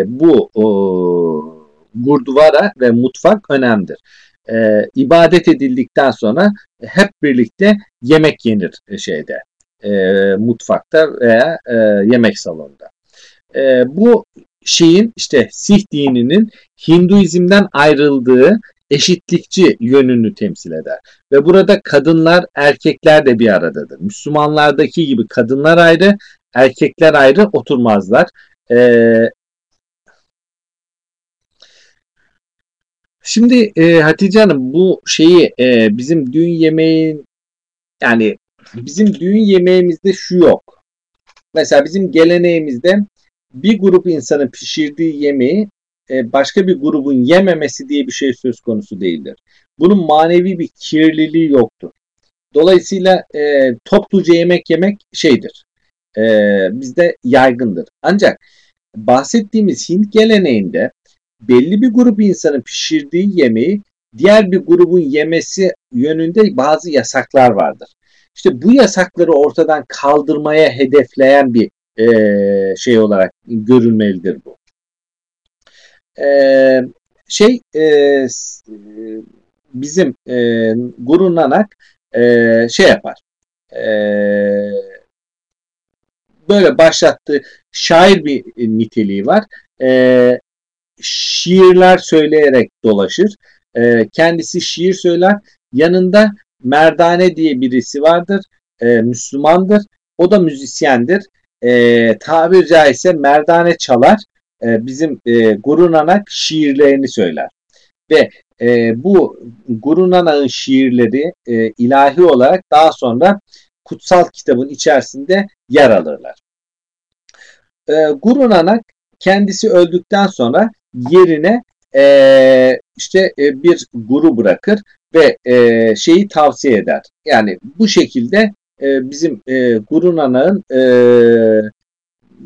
bu o, gurduvara ve mutfak önemlidir. E, ibadet edildikten sonra hep birlikte yemek yenir şeyde e, mutfakta veya e, yemek salonunda. E, bu şeyin işte Sih dininin Hinduizm'den ayrıldığı eşitlikçi yönünü temsil eder. Ve burada kadınlar, erkekler de bir aradadır. Müslümanlardaki gibi kadınlar ayrı, erkekler ayrı oturmazlar. Ee, şimdi e, Hatice Hanım bu şeyi e, bizim düğün yemeğin yani bizim düğün yemeğimizde şu yok. Mesela bizim geleneğimizde bir grup insanın pişirdiği yemeği e, başka bir grubun yememesi diye bir şey söz konusu değildir. Bunun manevi bir kirliliği yoktur. Dolayısıyla e, topluca yemek yemek şeydir. E, bizde yaygındır. Ancak bahsettiğimiz Hint geleneğinde belli bir grup insanın pişirdiği yemeği diğer bir grubun yemesi yönünde bazı yasaklar vardır. İşte bu yasakları ortadan kaldırmaya hedefleyen bir e, şey olarak görülmelidir bu. E, şey e, bizim e, Guru Nanak e, şey yapar. E, böyle başlattığı şair bir niteliği var. E, şiirler söyleyerek dolaşır. E, kendisi şiir söyler. Yanında Merdane diye birisi vardır. E, Müslümandır. O da müzisyendir. E, tabiri caizse merdane çalar. E, bizim e, Guru Nanak şiirlerini söyler. Ve e, bu Guru Nanak'ın şiirleri e, ilahi olarak daha sonra kutsal kitabın içerisinde yer alırlar. E, Guru Nanak kendisi öldükten sonra yerine e, işte e, bir guru bırakır ve e, şeyi tavsiye eder. Yani bu şekilde e, bizim e, Guru Nanak'ın e,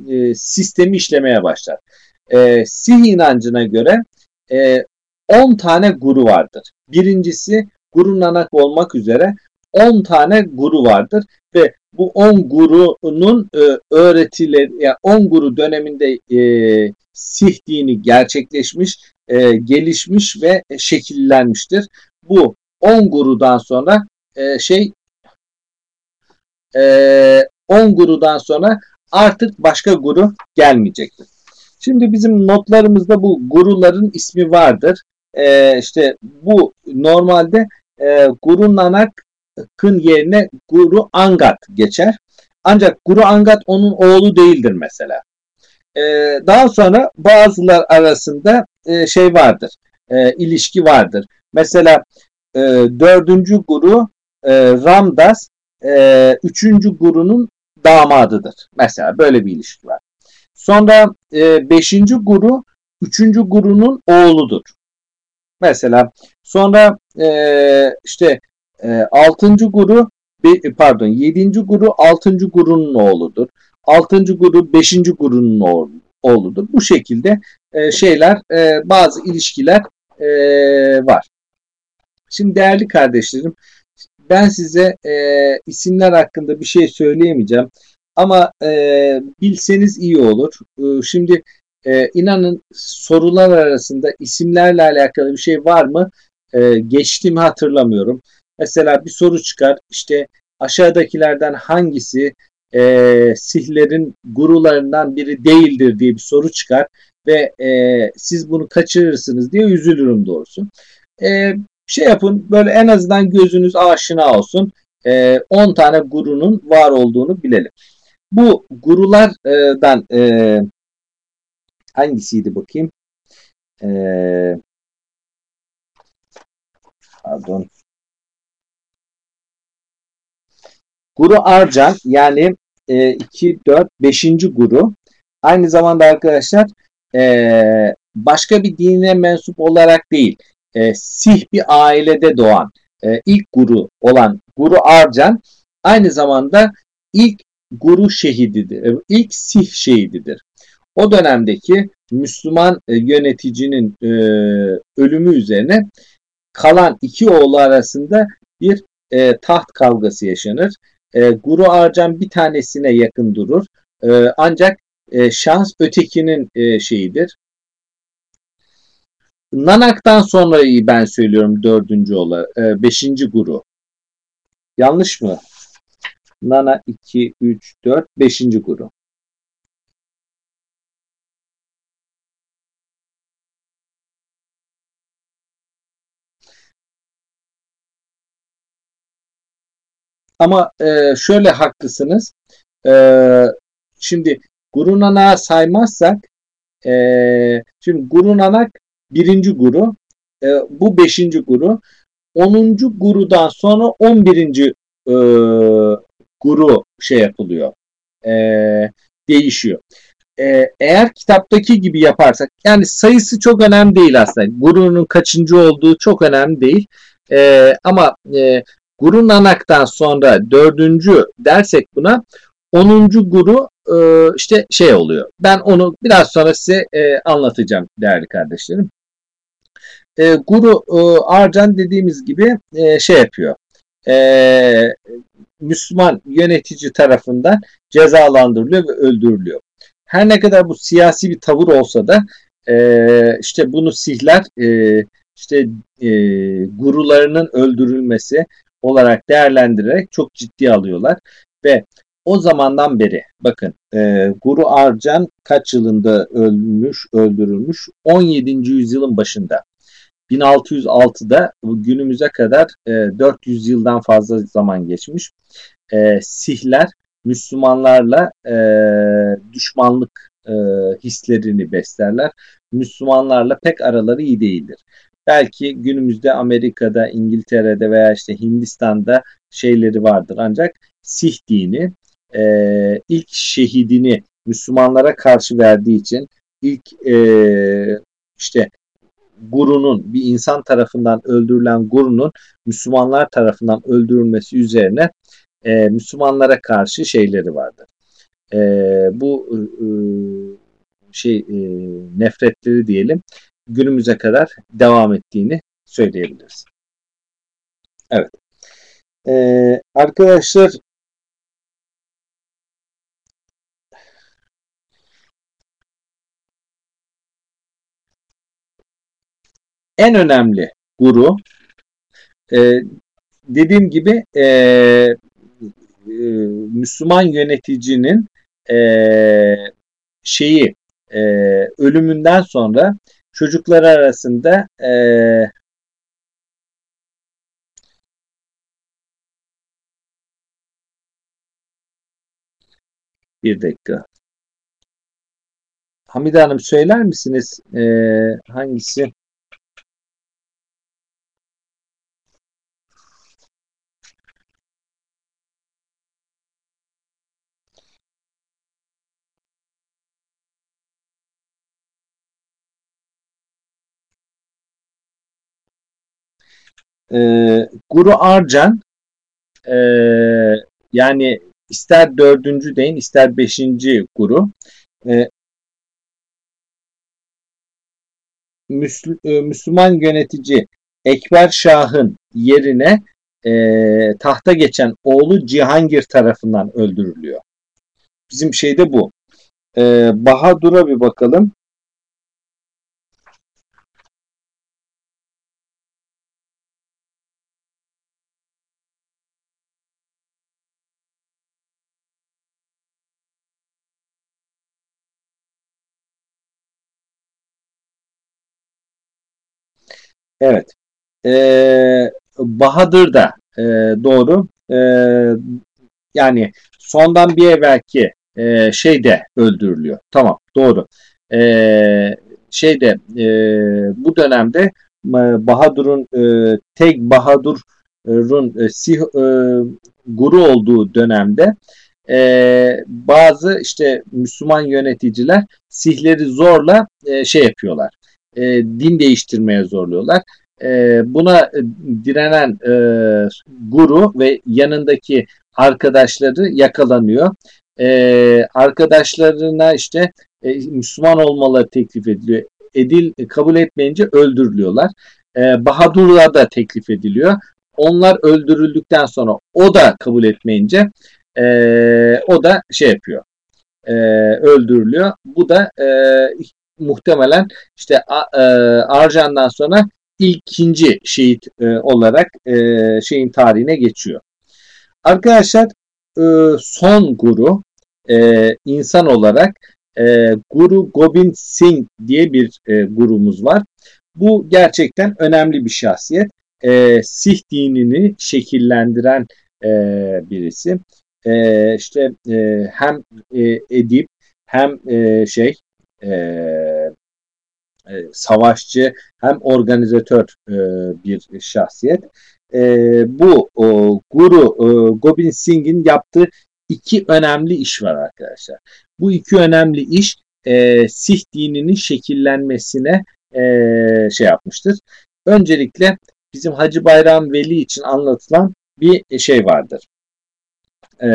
e, sistemi işlemeye başlar. E, Sih inancına göre e, 10 tane guru vardır. Birincisi Guru Nanak olmak üzere 10 tane guru vardır ve bu 10 gurunun e, öğretileri yani 10 guru döneminde e, Sih dini gerçekleşmiş, e, gelişmiş ve şekillenmiştir. Bu 10 gurudan sonra e, şey e, 10 gurudan sonra artık başka guru gelmeyecektir. Şimdi bizim notlarımızda bu guruların ismi vardır. E, işte bu normalde e, Guru Nanak'ın yerine Guru Angat geçer. Ancak Guru Angat onun oğlu değildir mesela. E, daha sonra bazılar arasında e, şey vardır, e, ilişki vardır. Mesela e, dördüncü guru e, Ramdas, e, üçüncü gurunun damadıdır. Mesela böyle bir ilişki var. Sonra e, beşinci guru, üçüncü gurunun oğludur. Mesela sonra e, işte e, altıncı guru, pardon yedinci guru altıncı gurunun oğludur. Altıncı guru beşinci gurunun oğlu, oğludur. Bu şekilde e, şeyler, e, bazı ilişkiler e, var. Şimdi değerli kardeşlerim, ben size e, isimler hakkında bir şey söyleyemeyeceğim. Ama e, bilseniz iyi olur. E, şimdi e, inanın sorular arasında isimlerle alakalı bir şey var mı? E, geçtiğimi hatırlamıyorum. Mesela bir soru çıkar. İşte aşağıdakilerden hangisi e, sihlerin gurularından biri değildir diye bir soru çıkar ve e, siz bunu kaçırırsınız diye üzülürüm doğrusu. E, şey yapın böyle en azından gözünüz aşina olsun. E, 10 tane gurunun var olduğunu bilelim. Bu gurulardan e, hangisiydi bakayım? E, pardon. Guru Arjan yani e, 2, 4, 5. guru. Aynı zamanda arkadaşlar e, başka bir dine mensup olarak değil, e, Sih bir ailede doğan e, ilk guru olan Guru Arjan aynı zamanda ilk guru şehididir, e, ilk Sih şehididir. O dönemdeki Müslüman e, yöneticinin e, ölümü üzerine kalan iki oğlu arasında bir e, taht kavgası yaşanır. E, Guru Arjan bir tanesine yakın durur. E, ancak e, şans ötekinin e, şeyidir. Nanak'tan sonrayı ben söylüyorum dördüncü olarak. E, beşinci guru. Yanlış mı? Nana 2, 3, 4, 5. guru. Ama e, şöyle haklısınız. E, şimdi Guru Nanak'ı saymazsak e, şimdi Guru Nanak birinci guru e, bu beşinci guru onuncu gurudan sonra on birinci e, guru şey yapılıyor e, değişiyor. E, eğer kitaptaki gibi yaparsak yani sayısı çok önemli değil aslında. Gurunun kaçıncı olduğu çok önemli değil. E, ama e, Guru Nanak'tan sonra dördüncü dersek buna 10. guru e, işte şey oluyor. Ben onu biraz sonra size e, anlatacağım değerli kardeşlerim. E, guru e, Arcan dediğimiz gibi e, şey yapıyor. E, Müslüman yönetici tarafından cezalandırılıyor ve öldürülüyor. Her ne kadar bu siyasi bir tavır olsa da e, işte bunu Sihler e, işte e, gurularının öldürülmesi olarak değerlendirerek çok ciddi alıyorlar ve o zamandan beri bakın e, Guru Arjan kaç yılında ölmüş, öldürülmüş? 17. yüzyılın başında. 1606'da günümüze kadar e, 400 yıldan fazla zaman geçmiş. E, Sihler Müslümanlarla e, düşmanlık e, hislerini beslerler. Müslümanlarla pek araları iyi değildir. Belki günümüzde Amerika'da, İngiltere'de veya işte Hindistan'da şeyleri vardır. Ancak Sih dini e, ilk şehidini Müslümanlara karşı verdiği için ilk e, işte Guru'nun bir insan tarafından öldürülen Guru'nun Müslümanlar tarafından öldürülmesi üzerine e, Müslümanlara karşı şeyleri vardır. E, bu e, şey e, nefretleri diyelim günümüze kadar devam ettiğini söyleyebiliriz. Evet. Ee, arkadaşlar en önemli guru e, dediğim gibi e, e, Müslüman yöneticinin e, şeyi e, ölümünden sonra çocuklar arasında e, bir dakika. Hamide Hanım söyler misiniz e, hangisi? E, Guru Arjan e, yani ister dördüncü deyin ister beşinci guru e, Müsl Müslüman yönetici Ekber Şah'ın yerine e, tahta geçen oğlu Cihangir tarafından öldürülüyor. Bizim şeyde bu. E, Bahadur'a bir bakalım. Evet. Ee, Bahadır da e, doğru. E, yani sondan bir evvelki e, şey de öldürülüyor. Tamam doğru. E, şeyde e, bu dönemde e, Bahadur'un e, tek Bahadur'un e, sih, e, guru olduğu dönemde e, bazı işte Müslüman yöneticiler sihleri zorla e, şey yapıyorlar e, din değiştirmeye zorluyorlar. E, buna e, direnen e, guru ve yanındaki arkadaşları yakalanıyor. E, arkadaşlarına işte e, Müslüman olmaları teklif ediliyor. Edil kabul etmeyince öldürülüyorlar. E, Bahadur'a da teklif ediliyor. Onlar öldürüldükten sonra o da kabul etmeyince e, o da şey yapıyor. E, öldürülüyor. Bu da e, muhtemelen işte e, Arjan'dan sonra ikinci şehit e, olarak e, şeyin tarihine geçiyor. Arkadaşlar son guru insan olarak Guru Gobind Singh diye bir gurumuz var. Bu gerçekten önemli bir şahsiyet. Sih dinini şekillendiren birisi. İşte hem edip hem şey e, e, savaşçı hem organizatör e, bir şahsiyet. E, bu o, Guru e, Gobind Singh'in yaptığı iki önemli iş var arkadaşlar. Bu iki önemli iş e, Sih dininin şekillenmesine e, şey yapmıştır. Öncelikle bizim Hacı Bayram Veli için anlatılan bir şey vardır. E,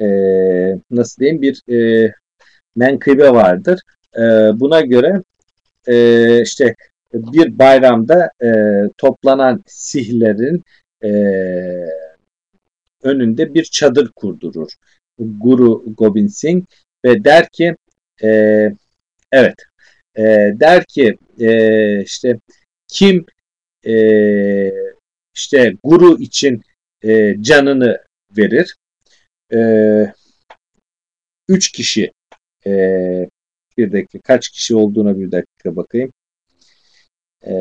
e, nasıl diyeyim bir e, menkıbe vardır. E, buna göre e, işte bir bayramda e, toplanan sihlerin e, önünde bir çadır kurdurur. Guru Gobind Singh ve der ki e, evet e, der ki e, işte kim e, işte guru için e, canını verir e, üç kişi e, bir dakika kaç kişi olduğuna bir dakika bakayım e,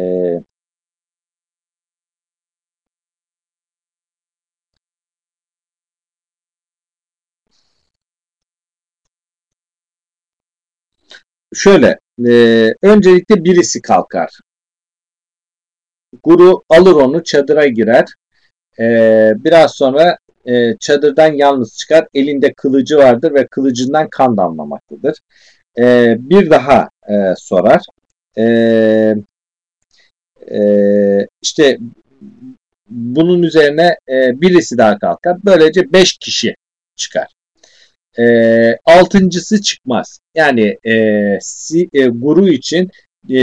şöyle e, öncelikle birisi kalkar. Guru alır onu çadıra girer. E, biraz sonra e, çadırdan yalnız çıkar. Elinde kılıcı vardır ve kılıcından kan damlamaktadır. E, bir daha e, sorar. E, e, işte bunun üzerine e, birisi daha kalkar. Böylece beş kişi çıkar. E, altıncısı çıkmaz. Yani e, si, e, guru için e,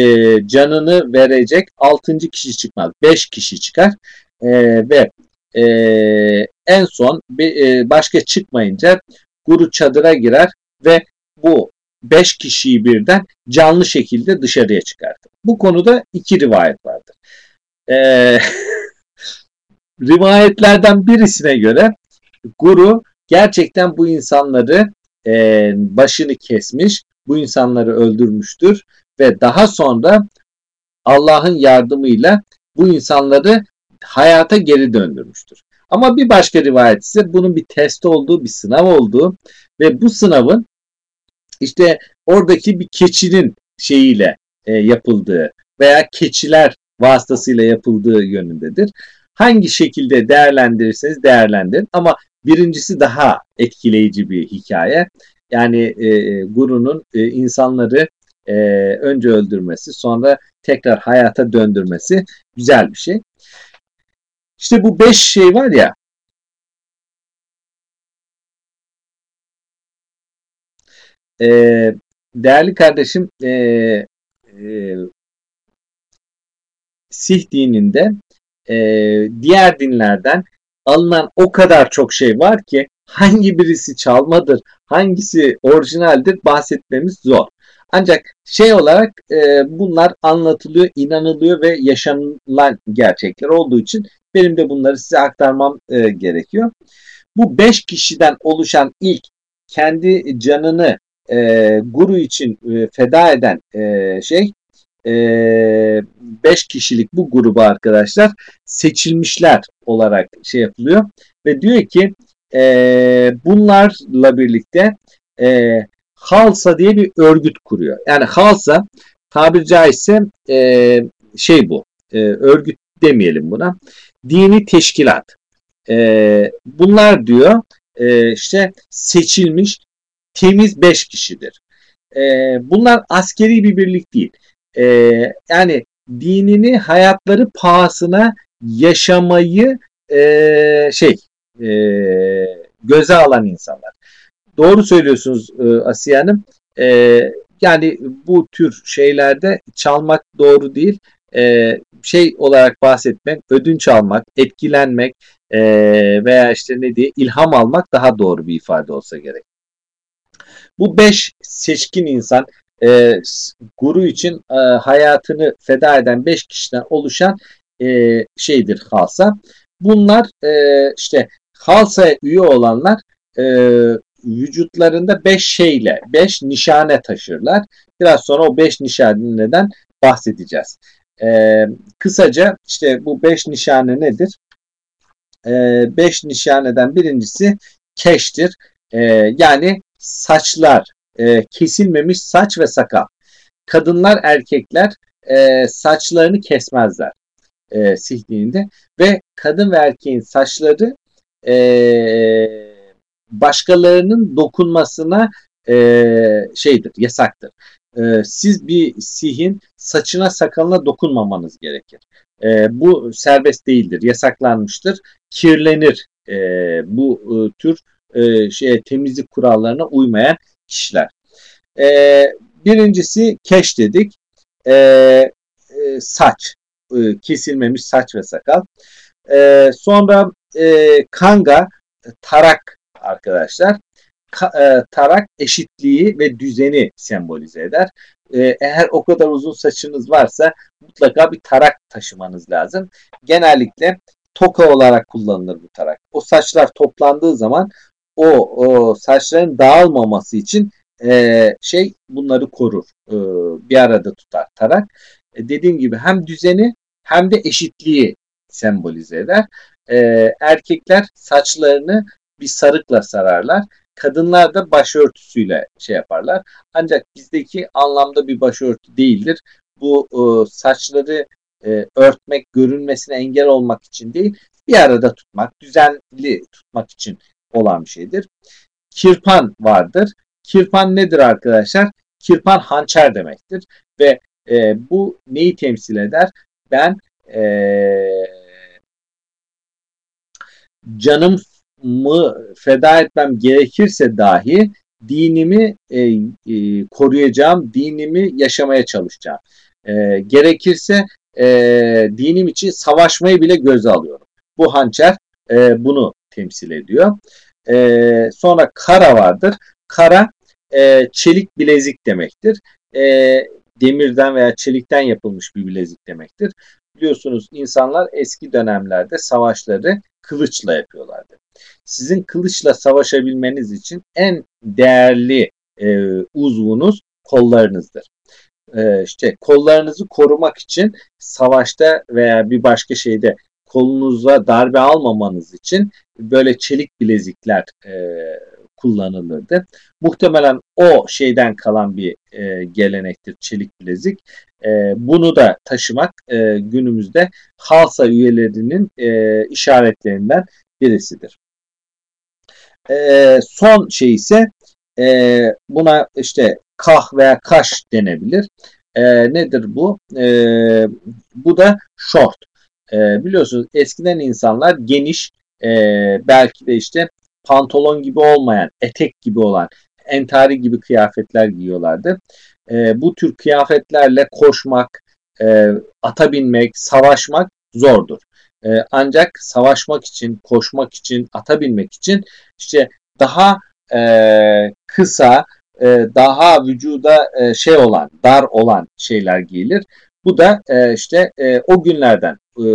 canını verecek altıncı kişi çıkmaz. Beş kişi çıkar e, ve e, en son bir, e, başka çıkmayınca guru çadıra girer ve bu beş kişiyi birden canlı şekilde dışarıya çıkartır. Bu konuda iki rivayet vardır. Ee, [laughs] rivayetlerden birisine göre guru gerçekten bu insanları e, başını kesmiş, bu insanları öldürmüştür ve daha sonra Allah'ın yardımıyla bu insanları hayata geri döndürmüştür. Ama bir başka rivayet ise bunun bir test olduğu, bir sınav olduğu ve bu sınavın işte oradaki bir keçinin şeyiyle e, yapıldığı veya keçiler vasıtasıyla yapıldığı yönündedir. Hangi şekilde değerlendirirseniz değerlendirin ama birincisi daha etkileyici bir hikaye. Yani e, Guru'nun e, insanları e, önce öldürmesi sonra tekrar hayata döndürmesi güzel bir şey. İşte bu beş şey var ya e, değerli kardeşim e, e, Sih dininde e, diğer dinlerden alınan o kadar çok şey var ki hangi birisi çalmadır, hangisi orijinaldir bahsetmemiz zor. Ancak şey olarak e, bunlar anlatılıyor, inanılıyor ve yaşanılan gerçekler olduğu için benim de bunları size aktarmam e, gerekiyor. Bu beş kişiden oluşan ilk kendi canını e, guru için e, feda eden e, şey e, beş kişilik bu grubu arkadaşlar seçilmişler olarak şey yapılıyor ve diyor ki e, bunlarla birlikte e, Halsa diye bir örgüt kuruyor. Yani Halsa tabiri caizse e, şey bu e, örgüt demeyelim buna dini teşkilat. E, bunlar diyor e, işte seçilmiş temiz beş kişidir. E, bunlar askeri bir birlik değil. E, yani dinini hayatları pahasına yaşamayı e, şey e, göze alan insanlar. Doğru söylüyorsunuz e, Asiye Hanım. E, yani bu tür şeylerde çalmak doğru değil. E, şey olarak bahsetmek, ödünç almak, etkilenmek e, veya işte ne diye ilham almak daha doğru bir ifade olsa gerek. Bu beş seçkin insan e, guru için e, hayatını feda eden beş kişiden oluşan e, şeydir halsa. Bunlar e, işte halsaya üye olanlar e, vücutlarında beş şeyle, beş nişane taşırlar. Biraz sonra o beş nişaneden bahsedeceğiz. E, kısaca işte bu beş nişane nedir? E, beş nişaneden birincisi keştir. E, yani saçlar, e, kesilmemiş saç ve sakal. Kadınlar, erkekler e, saçlarını kesmezler e, Sih ve kadın ve erkeğin saçları e, başkalarının dokunmasına şeydir, yasaktır. siz bir sihin saçına sakalına dokunmamanız gerekir. bu serbest değildir, yasaklanmıştır, kirlenir bu tür şey temizlik kurallarına uymayan kişiler. birincisi keş dedik. saç, kesilmemiş saç ve sakal. sonra kanga, tarak arkadaşlar. tarak eşitliği ve düzeni sembolize eder. eğer o kadar uzun saçınız varsa mutlaka bir tarak taşımanız lazım. Genellikle toka olarak kullanılır bu tarak. O saçlar toplandığı zaman o, o saçların dağılmaması için e, şey bunları korur. E, bir arada tutar tarak. E, dediğim gibi hem düzeni hem de eşitliği sembolize eder. E, erkekler saçlarını bir sarıkla sararlar. Kadınlar da başörtüsüyle şey yaparlar. Ancak bizdeki anlamda bir başörtü değildir. Bu e, saçları e, örtmek, görünmesine engel olmak için değil, bir arada tutmak, düzenli tutmak için olan bir şeydir. Kirpan vardır. Kirpan nedir arkadaşlar? Kirpan hançer demektir ve e, bu neyi temsil eder? Ben e, canımı feda etmem gerekirse dahi dinimi e, e, koruyacağım, dinimi yaşamaya çalışacağım. E, gerekirse e, dinim için savaşmayı bile göze alıyorum. Bu hançer e, bunu temsil ediyor. E, sonra kara vardır. Kara e, çelik bilezik demektir. E, demirden veya çelikten yapılmış bir bilezik demektir. Biliyorsunuz insanlar eski dönemlerde savaşları kılıçla yapıyorlardı. Sizin kılıçla savaşabilmeniz için en değerli e, uzvunuz kollarınızdır e, işte kollarınızı korumak için savaşta veya bir başka şeyde kolunuza darbe almamanız için böyle çelik bilezikler e, kullanılırdı. Muhtemelen o şeyden kalan bir e, gelenektir çelik bilezik. E, bunu da taşımak e, günümüzde halsa üyelerinin e, işaretlerinden birisidir. E, son şey ise e, buna işte kah veya kaş denebilir. E, nedir bu? E, bu da short. E, biliyorsunuz eskiden insanlar geniş e, belki de işte pantolon gibi olmayan, etek gibi olan, entari gibi kıyafetler giyiyorlardı. E, bu tür kıyafetlerle koşmak, e, ata binmek, savaşmak zordur. E, ancak savaşmak için, koşmak için, ata binmek için işte daha e, kısa, e, daha vücuda e, şey olan, dar olan şeyler giyilir. Bu da e, işte e, o günlerden e,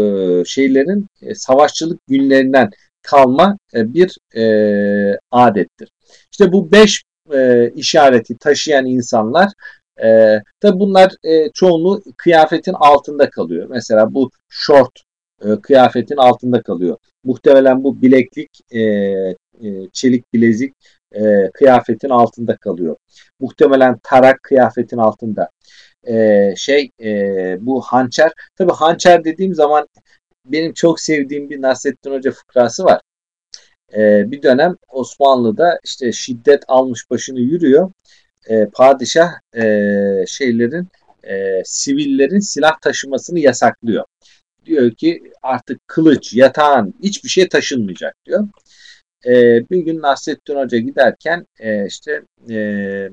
şeylerin e, savaşçılık günlerinden kalma e, bir e, adettir. İşte bu beş e, işareti taşıyan insanlar e, tabi bunlar e, çoğunluğu kıyafetin altında kalıyor. Mesela bu short e, kıyafetin altında kalıyor. Muhtemelen bu bileklik, e, e, çelik bilezik e, kıyafetin altında kalıyor. Muhtemelen tarak kıyafetin altında. E, şey e, bu hançer. Tabi hançer dediğim zaman benim çok sevdiğim bir Nasrettin Hoca fıkrası var. E, bir dönem Osmanlı'da işte şiddet almış başını yürüyor. E, padişah e, şeylerin e, sivillerin silah taşımasını yasaklıyor. Diyor ki artık kılıç, yatağın hiçbir şey taşınmayacak diyor. E, bir gün Nasrettin Hoca giderken e, işte e,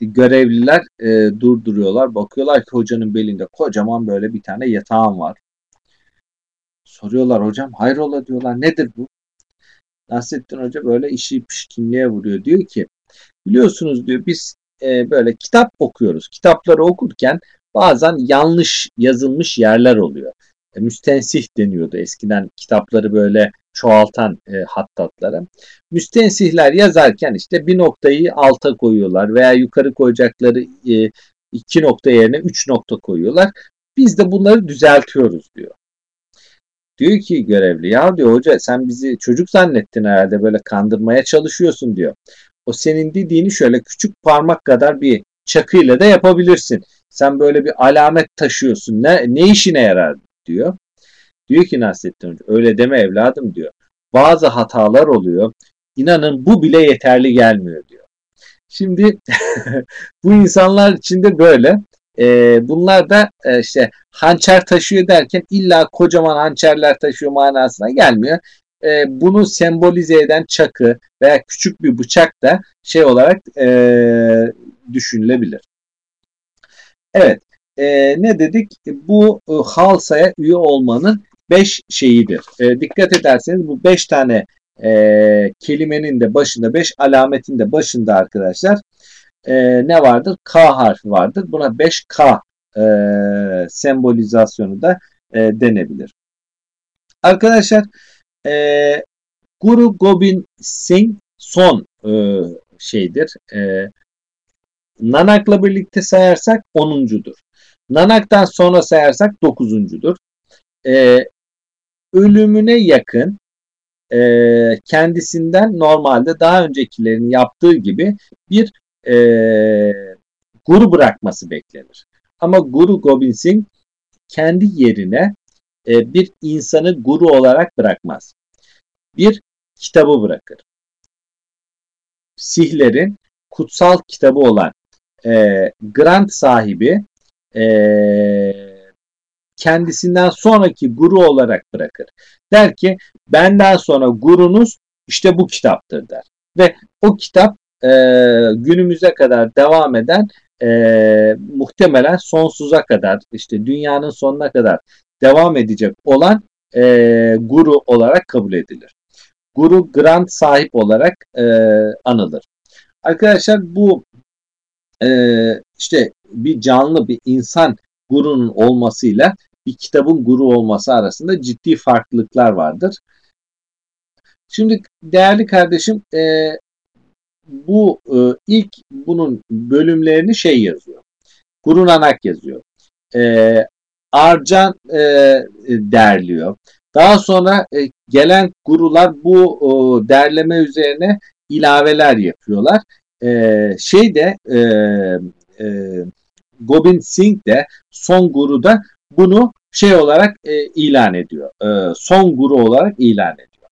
görevliler e, durduruyorlar. Bakıyorlar ki hocanın belinde kocaman böyle bir tane yatağım var. Soruyorlar hocam hayrola diyorlar nedir bu? Nasrettin Hoca böyle işi pişkinliğe vuruyor. Diyor ki biliyorsunuz diyor biz e, böyle kitap okuyoruz. Kitapları okurken bazen yanlış yazılmış yerler oluyor. E, müstensih deniyordu eskiden kitapları böyle çoğaltan e, hattatlara. Müstensihler yazarken işte bir noktayı alta koyuyorlar veya yukarı koyacakları e, iki nokta yerine üç nokta koyuyorlar. Biz de bunları düzeltiyoruz diyor. Diyor ki görevli ya diyor hoca sen bizi çocuk zannettin herhalde böyle kandırmaya çalışıyorsun diyor. O senin dediğini şöyle küçük parmak kadar bir çakıyla da yapabilirsin. Sen böyle bir alamet taşıyorsun. Ne, ne işine yarar diyor. Diyor ki Nasrettin Hoca öyle deme evladım diyor. Bazı hatalar oluyor. İnanın bu bile yeterli gelmiyor diyor. Şimdi [laughs] bu insanlar içinde böyle. E, bunlar da e, işte hançer taşıyor derken illa kocaman hançerler taşıyor manasına gelmiyor. E, bunu sembolize eden çakı veya küçük bir bıçak da şey olarak e, düşünülebilir. Evet. E, ne dedik? Bu e, Halsa'ya üye olmanın 5 şeyidir. E, dikkat ederseniz bu 5 tane e, kelimenin de başında, 5 alametin de başında arkadaşlar e, ne vardır? K harfi vardır. Buna 5K e, sembolizasyonu da e, denebilir. Arkadaşlar e, Guru Gobind Singh son e, şeydir. E, Nanak'la birlikte sayarsak 10'uncudur. Nanak'tan sonra sayarsak 9'uncudur. E, ölümüne yakın e, kendisinden normalde daha öncekilerin yaptığı gibi bir e, guru bırakması beklenir. Ama Guru Gobind Singh kendi yerine e, bir insanı guru olarak bırakmaz. Bir kitabı bırakır. Sihlerin kutsal kitabı olan e, Grant sahibi e, kendisinden sonraki guru olarak bırakır. Der ki benden sonra gurunuz işte bu kitaptır der. Ve o kitap e, günümüze kadar devam eden e, muhtemelen sonsuza kadar işte dünyanın sonuna kadar devam edecek olan e, guru olarak kabul edilir. Guru grant sahip olarak e, anılır. Arkadaşlar bu e, işte bir canlı bir insan gurunun olmasıyla bir kitabın guru olması arasında ciddi farklılıklar vardır. Şimdi değerli kardeşim e, bu e, ilk bunun bölümlerini şey yazıyor. Guru Nanak yazıyor. E, Arcan e, derliyor. Daha sonra e, gelen gurular bu e, derleme üzerine ilaveler yapıyorlar. E, şey de e, e, Gobind Singh de son guru da bunu şey olarak e, ilan ediyor. E, son guru olarak ilan ediyor.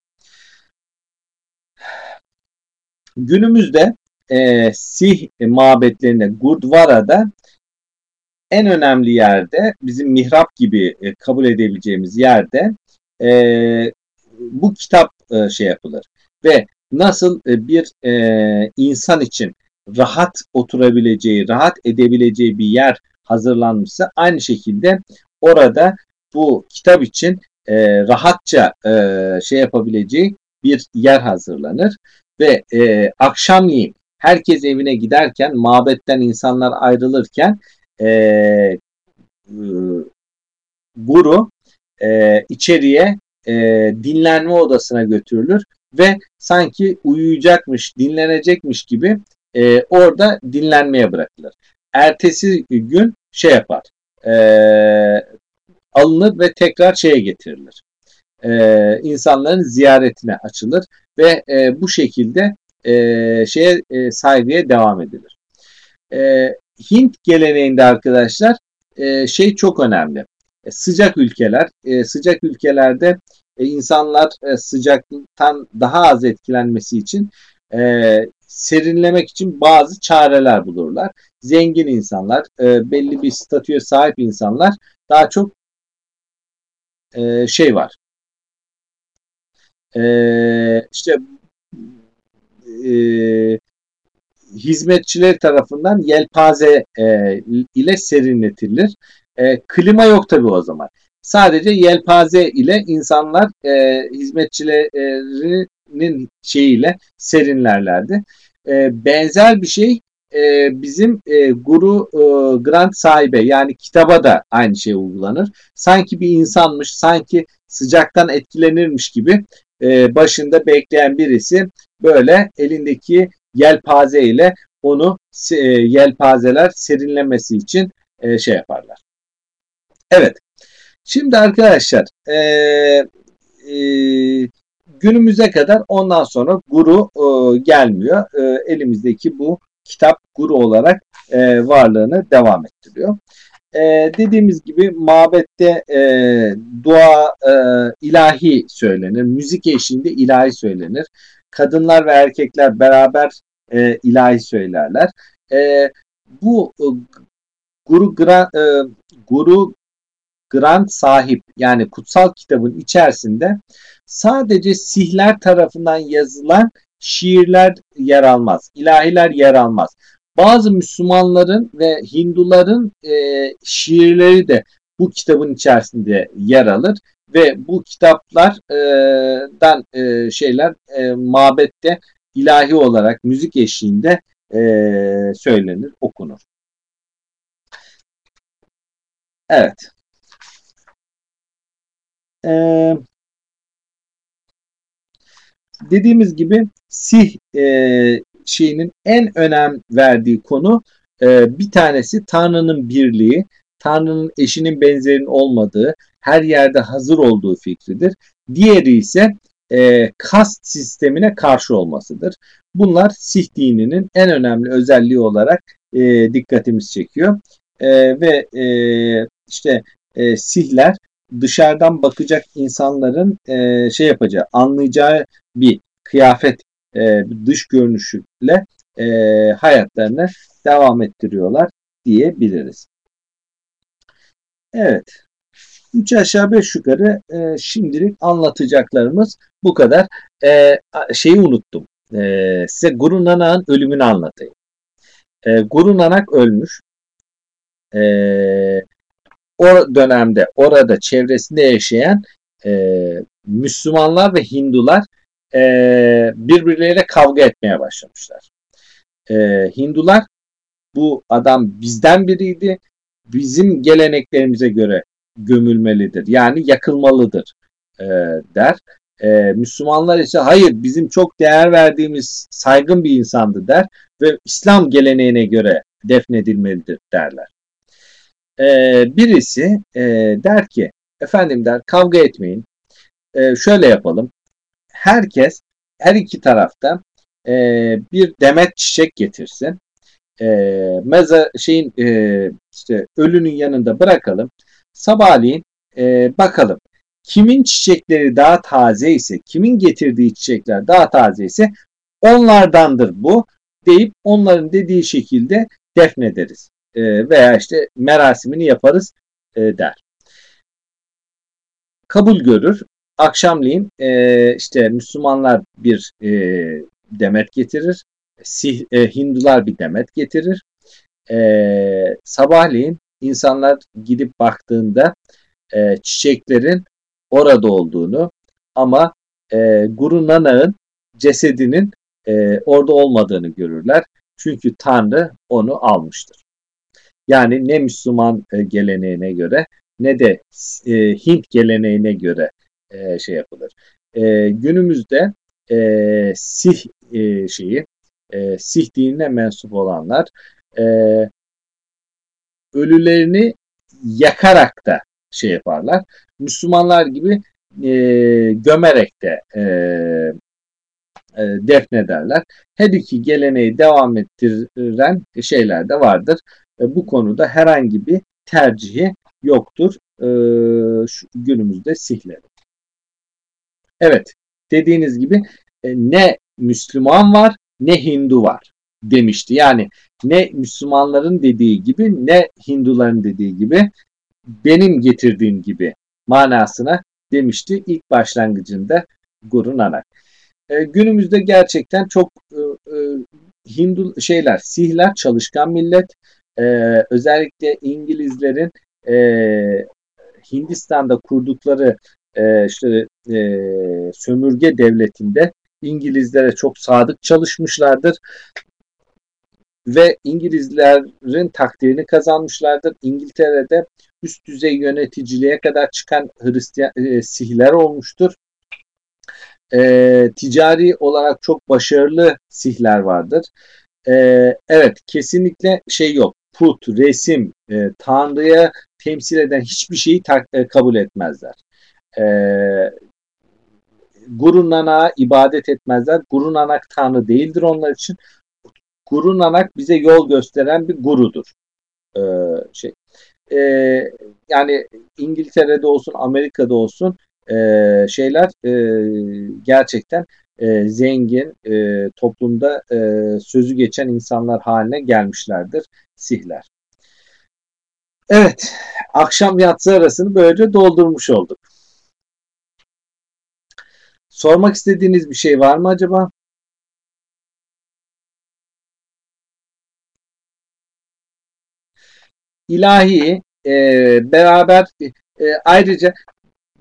Günümüzde e, Sih mabetlerinde Gurdwara'da en önemli yerde bizim mihrap gibi e, kabul edebileceğimiz yerde e, bu kitap e, şey yapılır. Ve nasıl e, bir e, insan için rahat oturabileceği, rahat edebileceği bir yer hazırlanmışsa aynı şekilde orada bu kitap için e, rahatça e, şey yapabileceği bir yer hazırlanır ve e, akşamleyin herkes evine giderken mabetten insanlar ayrılırken e, e, guru e, içeriye e, dinlenme odasına götürülür ve sanki uyuyacakmış, dinlenecekmiş gibi e, orada dinlenmeye bırakılır. Ertesi gün şey yapar, e, alınır ve tekrar şeye getirilir. E, insanların ziyaretine açılır ve e, bu şekilde e, şeye e, saygıya devam edilir. E, Hint geleneğinde arkadaşlar e, şey çok önemli. E, sıcak ülkeler, e, sıcak ülkelerde e, insanlar e, sıcaklıktan daha az etkilenmesi için e, serinlemek için bazı çareler bulurlar. Zengin insanlar, e, belli bir statüye sahip insanlar daha çok e, şey var. E, işte e, hizmetçiler tarafından yelpaze e, ile serinletilir. E, klima yok tabi o zaman. Sadece yelpaze ile insanlar e, hizmetçilerinin şeyiyle serinlerlerdi. E, benzer bir şey e, bizim e, Guru e, Grant sahibi yani kitaba da aynı şey uygulanır. Sanki bir insanmış, sanki sıcaktan etkilenirmiş gibi e, başında bekleyen birisi böyle elindeki yelpaze ile onu e, yelpazeler serinlemesi için e, şey yaparlar. Evet. Şimdi arkadaşlar e, e, günümüze kadar ondan sonra guru e, gelmiyor. E, elimizdeki bu kitap guru olarak e, varlığını devam ettiriyor. E, dediğimiz gibi mabette e, dua e, ilahi söylenir. Müzik eşliğinde ilahi söylenir. Kadınlar ve erkekler beraber e, ilahi söylerler. E, bu e, Guru, Gra, e, Guru Grant sahip yani kutsal kitabın içerisinde sadece Sihler tarafından yazılan şiirler yer almaz. ilahiler yer almaz. Bazı Müslümanların ve Hinduların e, şiirleri de bu kitabın içerisinde yer alır ve bu kitaplardan e, şeyler e, mabette ilahi olarak müzik eşliğinde e, söylenir, okunur. Evet. Ee, dediğimiz gibi Sih e, şeyinin en önem verdiği konu e, bir tanesi Tanrı'nın birliği, Tanrı'nın eşinin benzerinin olmadığı, her yerde hazır olduğu fikridir. Diğeri ise e, kast sistemine karşı olmasıdır. Bunlar Sih dininin en önemli özelliği olarak e, dikkatimiz çekiyor. E, ve e, işte e, Sihler dışarıdan bakacak insanların e, şey yapacağı, anlayacağı bir kıyafet, e, dış görünüşüyle e, hayatlarını devam ettiriyorlar diyebiliriz. Evet. 3 aşağı 5 yukarı e, şimdilik anlatacaklarımız bu kadar. E, şeyi unuttum. E, size Guru Nanak'ın ölümünü anlatayım. E, Guru Nanak ölmüş. E, o dönemde orada çevresinde yaşayan e, Müslümanlar ve Hindular e, birbirleriyle kavga etmeye başlamışlar. E, Hindular bu adam bizden biriydi, bizim geleneklerimize göre gömülmelidir. Yani yakılmalıdır e, der. E, Müslümanlar ise hayır bizim çok değer verdiğimiz saygın bir insandı der ve İslam geleneğine göre defnedilmelidir derler. E, birisi e, der ki efendim der kavga etmeyin e, şöyle yapalım herkes her iki tarafta e, bir demet çiçek getirsin e, meza şeyin e, işte ölünün yanında bırakalım sabahleyin e, bakalım kimin çiçekleri daha taze ise kimin getirdiği çiçekler daha taze ise onlardandır bu deyip onların dediği şekilde defnederiz e, veya işte merasimini yaparız e, der. Kabul görür. Akşamleyin e, işte Müslümanlar bir e, demet getirir. Sih, e, Hindular bir demet getirir. E, sabahleyin insanlar gidip baktığında e, çiçeklerin orada olduğunu ama e, Guru Nanak'ın cesedinin e, orada olmadığını görürler. Çünkü Tanrı onu almıştır. Yani ne Müslüman e, geleneğine göre ne de e, Hint geleneğine göre e, şey yapılır. E, günümüzde e, Sih e, şeyi e, Sih dinine mensup olanlar e, ölülerini yakarak da şey yaparlar. Müslümanlar gibi e, gömerek de e, e, defnederler. Her iki geleneği devam ettiren şeyler de vardır. E, bu konuda herhangi bir tercihi yoktur e, şu günümüzde Sihlerin. Evet, dediğiniz gibi e, ne Müslüman var ne Hindu var demişti. Yani ne Müslümanların dediği gibi ne Hinduların dediği gibi benim getirdiğim gibi manasına demişti ilk başlangıcında Guru Nanak. E, günümüzde gerçekten çok e, Hindu şeyler, Sihler çalışkan millet. Özellikle İngilizlerin Hindistan'da kurdukları işte e, sömürge devletinde İngilizlere çok sadık çalışmışlardır ve İngilizlerin takdirini kazanmışlardır. İngiltere'de üst düzey yöneticiliğe kadar çıkan Hristiyan e, sihler olmuştur. E, ticari olarak çok başarılı sihler vardır. E, evet kesinlikle şey yok. Put, resim, e, Tanrı'ya temsil eden hiçbir şeyi tak, e, kabul etmezler. E, Guru Nanak'a ibadet etmezler. Guru Nanak Tanrı değildir onlar için. Guru Nanak bize yol gösteren bir gurudur. Ee, şey, e, yani İngiltere'de olsun, Amerika'da olsun e, şeyler e, gerçekten e, zengin, e, toplumda e, sözü geçen insanlar haline gelmişlerdir sihler. Evet, akşam yatsı arasını böylece doldurmuş olduk. Sormak istediğiniz bir şey var mı acaba? ilahi e, beraber e, ayrıca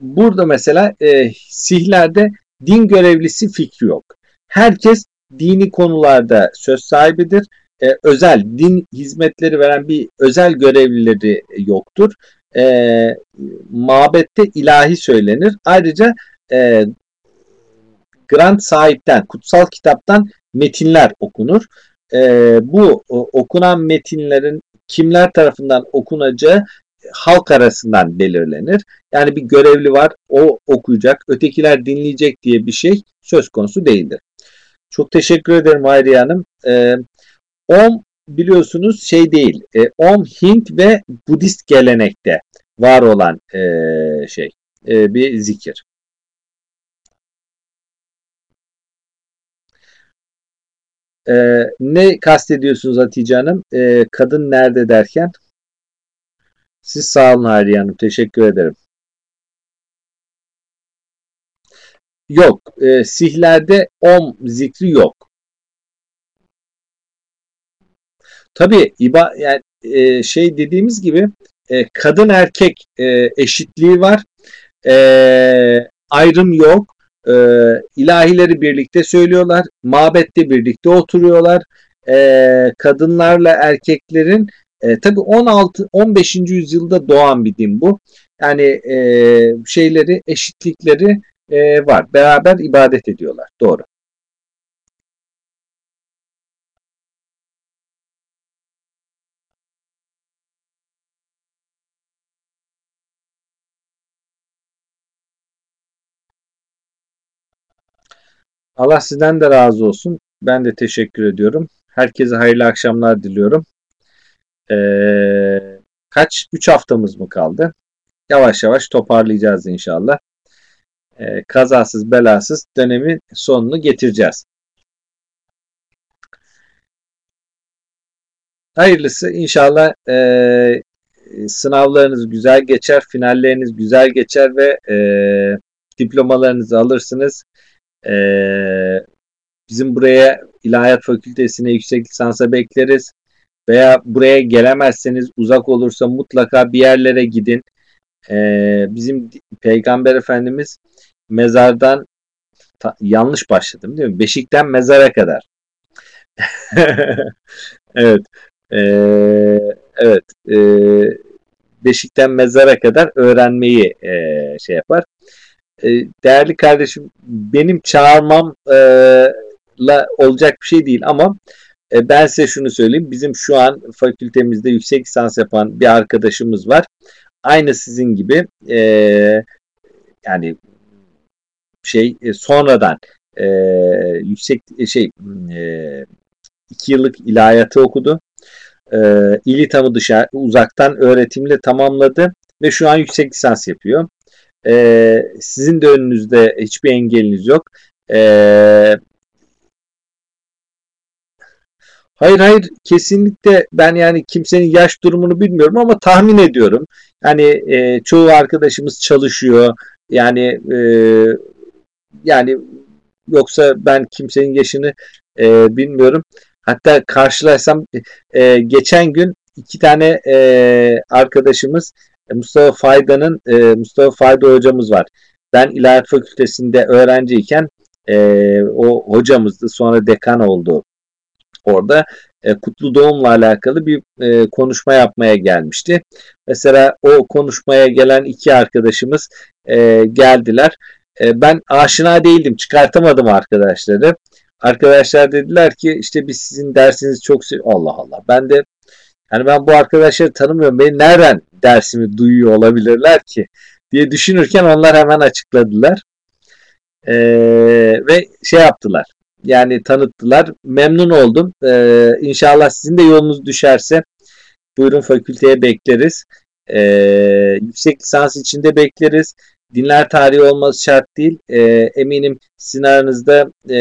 burada mesela e, sihlerde din görevlisi fikri yok. Herkes dini konularda söz sahibidir. E, özel din hizmetleri veren bir özel görevlileri yoktur. E, mabette ilahi söylenir. Ayrıca e, grant sahipten, kutsal kitaptan metinler okunur. E, bu okunan metinlerin kimler tarafından okunacağı halk arasından belirlenir. Yani bir görevli var, o okuyacak, ötekiler dinleyecek diye bir şey söz konusu değildir. Çok teşekkür ederim Hayriye Hanım. Ee, Om biliyorsunuz şey değil, e, Om Hint ve Budist gelenekte var olan e, şey, e, bir zikir. Ee, ne kastediyorsunuz Hatice Hanım? Ee, kadın nerede derken? Siz sağ olun Hayriye Hanım. Teşekkür ederim. Yok. E, sihlerde om zikri yok. Tabii iba yani e, şey dediğimiz gibi e, kadın erkek e, eşitliği var. E, ayrım yok. E, ilahileri birlikte söylüyorlar. Mabette birlikte oturuyorlar. E, kadınlarla erkeklerin e, tabii 16 15. yüzyılda doğan bir din bu. Yani e, şeyleri eşitlikleri e, var. Beraber ibadet ediyorlar. Doğru. Allah sizden de razı olsun. Ben de teşekkür ediyorum. Herkese hayırlı akşamlar diliyorum. Ee, kaç? 3 haftamız mı kaldı? Yavaş yavaş toparlayacağız inşallah. Ee, kazasız belasız dönemin sonunu getireceğiz. Hayırlısı inşallah e, sınavlarınız güzel geçer, finalleriniz güzel geçer ve e, diplomalarınızı alırsınız. E, bizim buraya İlahiyat Fakültesine yüksek lisansa bekleriz veya buraya gelemezseniz uzak olursa mutlaka bir yerlere gidin. Ee, bizim Peygamber Efendimiz mezardan ta, yanlış başladım değil mi? Beşikten mezara kadar. [laughs] evet. Ee, evet. E, beşikten mezara kadar öğrenmeyi e, şey yapar. E, değerli kardeşim benim çağırmamla olacak bir şey değil ama e, ben size şunu söyleyeyim. Bizim şu an fakültemizde yüksek lisans yapan bir arkadaşımız var. Aynı sizin gibi e, yani şey sonradan yüksek şey iki yıllık ilahiyatı okudu. E, İlitam'ı dışarı uzaktan öğretimle tamamladı ve şu an yüksek lisans yapıyor. E, sizin de önünüzde hiçbir engeliniz yok. E, Hayır hayır kesinlikle ben yani kimsenin yaş durumunu bilmiyorum ama tahmin ediyorum. Yani e, çoğu arkadaşımız çalışıyor. Yani e, yani yoksa ben kimsenin yaşını e, bilmiyorum. Hatta karşılarsam e, geçen gün iki tane e, arkadaşımız Mustafa Fayda'nın e, Mustafa Fayda hocamız var. Ben İlahiyat Fakültesinde öğrenciyken e, o hocamızdı. Sonra dekan oldu orada e, kutlu doğumla alakalı bir e, konuşma yapmaya gelmişti. Mesela o konuşmaya gelen iki arkadaşımız e, geldiler. E, ben aşina değildim, çıkartamadım arkadaşları. Arkadaşlar dediler ki işte biz sizin dersinizi çok. Allah Allah. Ben de yani ben bu arkadaşları tanımıyorum. Beni nereden dersimi duyuyor olabilirler ki diye düşünürken onlar hemen açıkladılar. Ee, ve şey yaptılar yani tanıttılar. Memnun oldum. Ee, inşallah sizin de yolunuz düşerse buyurun fakülteye bekleriz. Ee, yüksek lisans içinde bekleriz. dinler tarihi olması şart değil. E, eminim sizin aranızda e,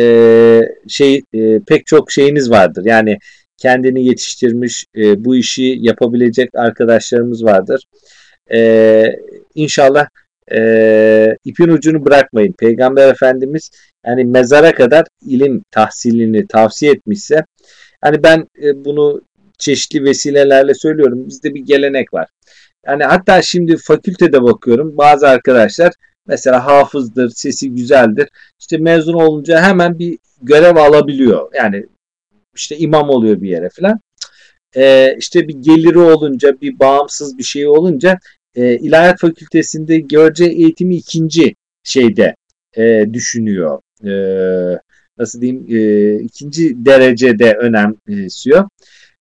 şey e, pek çok şeyiniz vardır. Yani kendini yetiştirmiş, e, bu işi yapabilecek arkadaşlarımız vardır. E, inşallah e, ipin ucunu bırakmayın. Peygamber Efendimiz yani mezara kadar ilim tahsilini tavsiye etmişse hani ben e, bunu çeşitli vesilelerle söylüyorum. Bizde bir gelenek var. Yani hatta şimdi fakültede bakıyorum bazı arkadaşlar mesela hafızdır, sesi güzeldir. İşte mezun olunca hemen bir görev alabiliyor. Yani işte imam oluyor bir yere falan. Ee, işte bir geliri olunca, bir bağımsız bir şey olunca e, İlahiyat Fakültesinde görece eğitimi ikinci şeyde e, düşünüyor. E, nasıl diyeyim? E, ikinci derecede önemsiyor.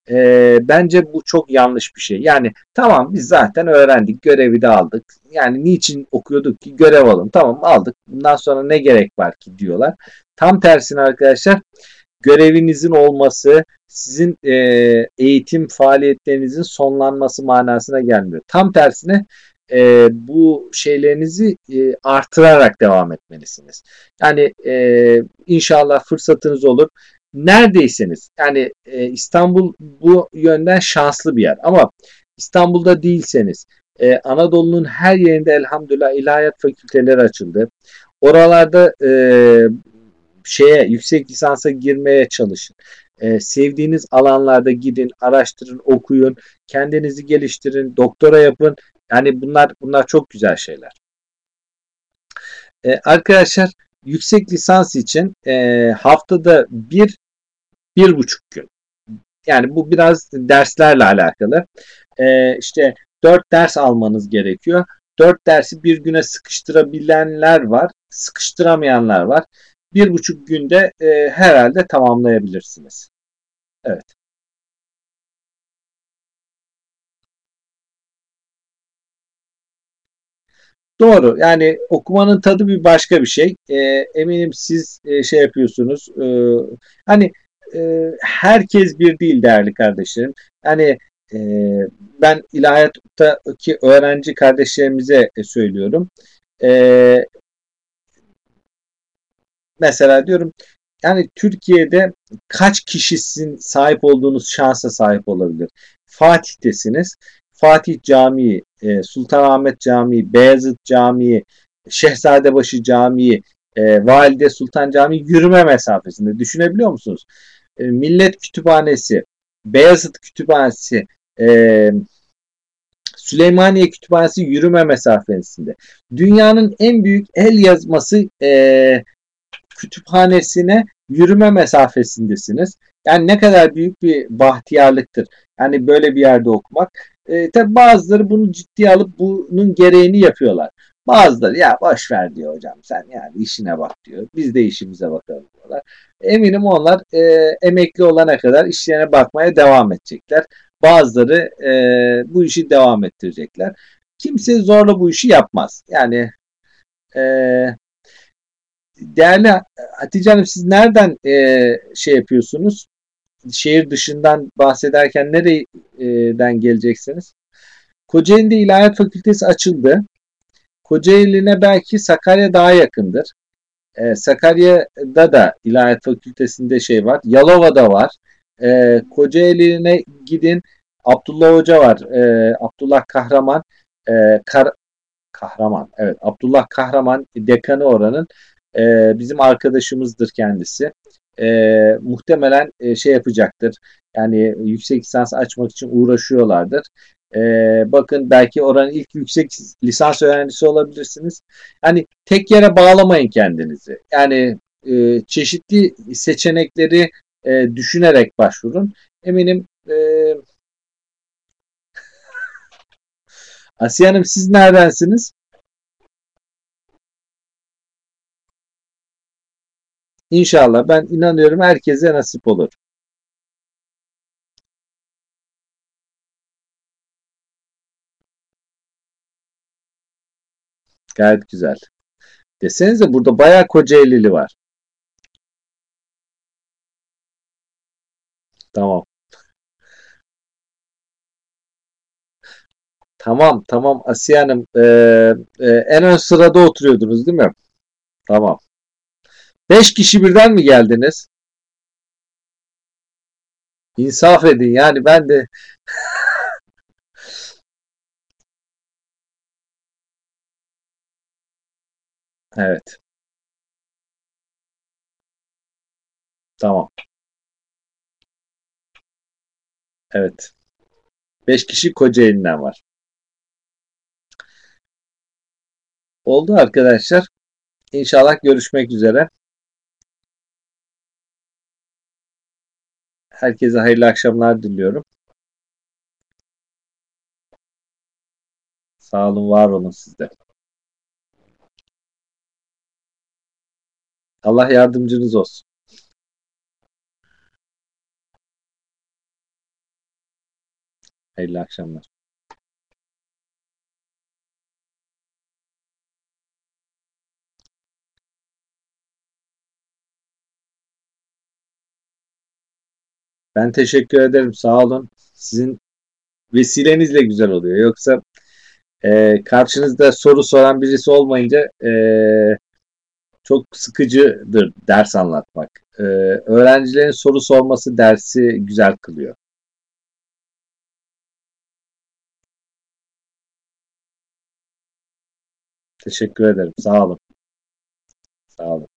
E, bence bu çok yanlış bir şey. Yani tamam biz zaten öğrendik, görevi de aldık. Yani niçin okuyorduk ki görev alın. Tamam aldık. Bundan sonra ne gerek var ki diyorlar. Tam tersine arkadaşlar görevinizin olması sizin e, eğitim faaliyetlerinizin sonlanması manasına gelmiyor. Tam tersine e, bu şeylerinizi e, artırarak devam etmelisiniz. Yani e, inşallah fırsatınız olur. Neredeyseniz yani e, İstanbul bu yönden şanslı bir yer ama İstanbul'da değilseniz e, Anadolu'nun her yerinde elhamdülillah ilahiyat fakülteleri açıldı. Oralarda e, şeye yüksek lisansa girmeye çalışın. Ee, sevdiğiniz alanlarda gidin, araştırın, okuyun, kendinizi geliştirin, doktora yapın. Yani bunlar bunlar çok güzel şeyler. Ee, arkadaşlar yüksek lisans için e, haftada bir bir buçuk gün. Yani bu biraz derslerle alakalı. Ee, işte dört ders almanız gerekiyor. Dört dersi bir güne sıkıştırabilenler var, sıkıştıramayanlar var bir buçuk günde e, herhalde tamamlayabilirsiniz. Evet. Doğru. Yani okumanın tadı bir başka bir şey. E, eminim siz e, şey yapıyorsunuz. E, hani e, herkes bir değil değerli kardeşlerim. Hani e, ben ilahiyattaki öğrenci kardeşlerimize e, söylüyorum. E, mesela diyorum yani Türkiye'de kaç kişisin sahip olduğunuz şansa sahip olabilir? Fatih'tesiniz. Fatih Camii, e, Sultanahmet Camii, Beyazıt Camii, Şehzadebaşı Camii, e, Valide Sultan Camii yürüme mesafesinde. Düşünebiliyor musunuz? E, Millet Kütüphanesi, Beyazıt Kütüphanesi, Süleymaniye Kütüphanesi yürüme mesafesinde. Dünyanın en büyük el yazması kütüphanesine yürüme mesafesindesiniz. Yani ne kadar büyük bir bahtiyarlıktır. Yani böyle bir yerde okumak. E, tabi bazıları bunu ciddiye alıp bunun gereğini yapıyorlar. Bazıları ya boş ver diyor hocam sen yani işine bak diyor. Biz de işimize bakalım diyorlar. Eminim onlar e, emekli olana kadar işlerine bakmaya devam edecekler. Bazıları e, bu işi devam ettirecekler. Kimse zorla bu işi yapmaz. Yani e, değerli Hatice Hanım siz nereden e, şey yapıyorsunuz? Şehir dışından bahsederken nereden geleceksiniz? Kocaeli'de İlahiyat Fakültesi açıldı. Kocaeli'ne belki Sakarya daha yakındır. Ee, Sakarya'da da İlahiyat Fakültesi'nde şey var. Yalova'da var. Ee, Kocaeli'ne gidin. Abdullah Hoca var. Ee, Abdullah Kahraman. Ee, Kar Kahraman. Evet. Abdullah Kahraman dekanı oranın e, bizim arkadaşımızdır kendisi. E, muhtemelen e, şey yapacaktır. Yani yüksek lisans açmak için uğraşıyorlardır. E, bakın belki oranın ilk yüksek lisans öğrencisi olabilirsiniz. Yani tek yere bağlamayın kendinizi. Yani e, çeşitli seçenekleri e, düşünerek başvurun. Eminim e, [laughs] Asiye Hanım siz neredensiniz? İnşallah ben inanıyorum herkese nasip olur. Gayet güzel. Desenize burada bayağı Kocaeli'li var. Tamam. Tamam tamam Asiye Hanım. Ee, e, en ön sırada oturuyordunuz değil mi? Tamam. Beş kişi birden mi geldiniz? İnsaf edin yani ben de [laughs] evet tamam evet. Beş kişi Kocaeli'nden var. Oldu arkadaşlar. İnşallah görüşmek üzere. Herkese hayırlı akşamlar diliyorum. Sağ olun, var olun sizde. Allah yardımcınız olsun. Hayırlı akşamlar. Ben teşekkür ederim. Sağ olun. Sizin vesilenizle güzel oluyor. Yoksa e, karşınızda soru soran birisi olmayınca e, çok sıkıcıdır ders anlatmak. E, öğrencilerin soru sorması dersi güzel kılıyor. Teşekkür ederim. Sağ olun. Sağ olun.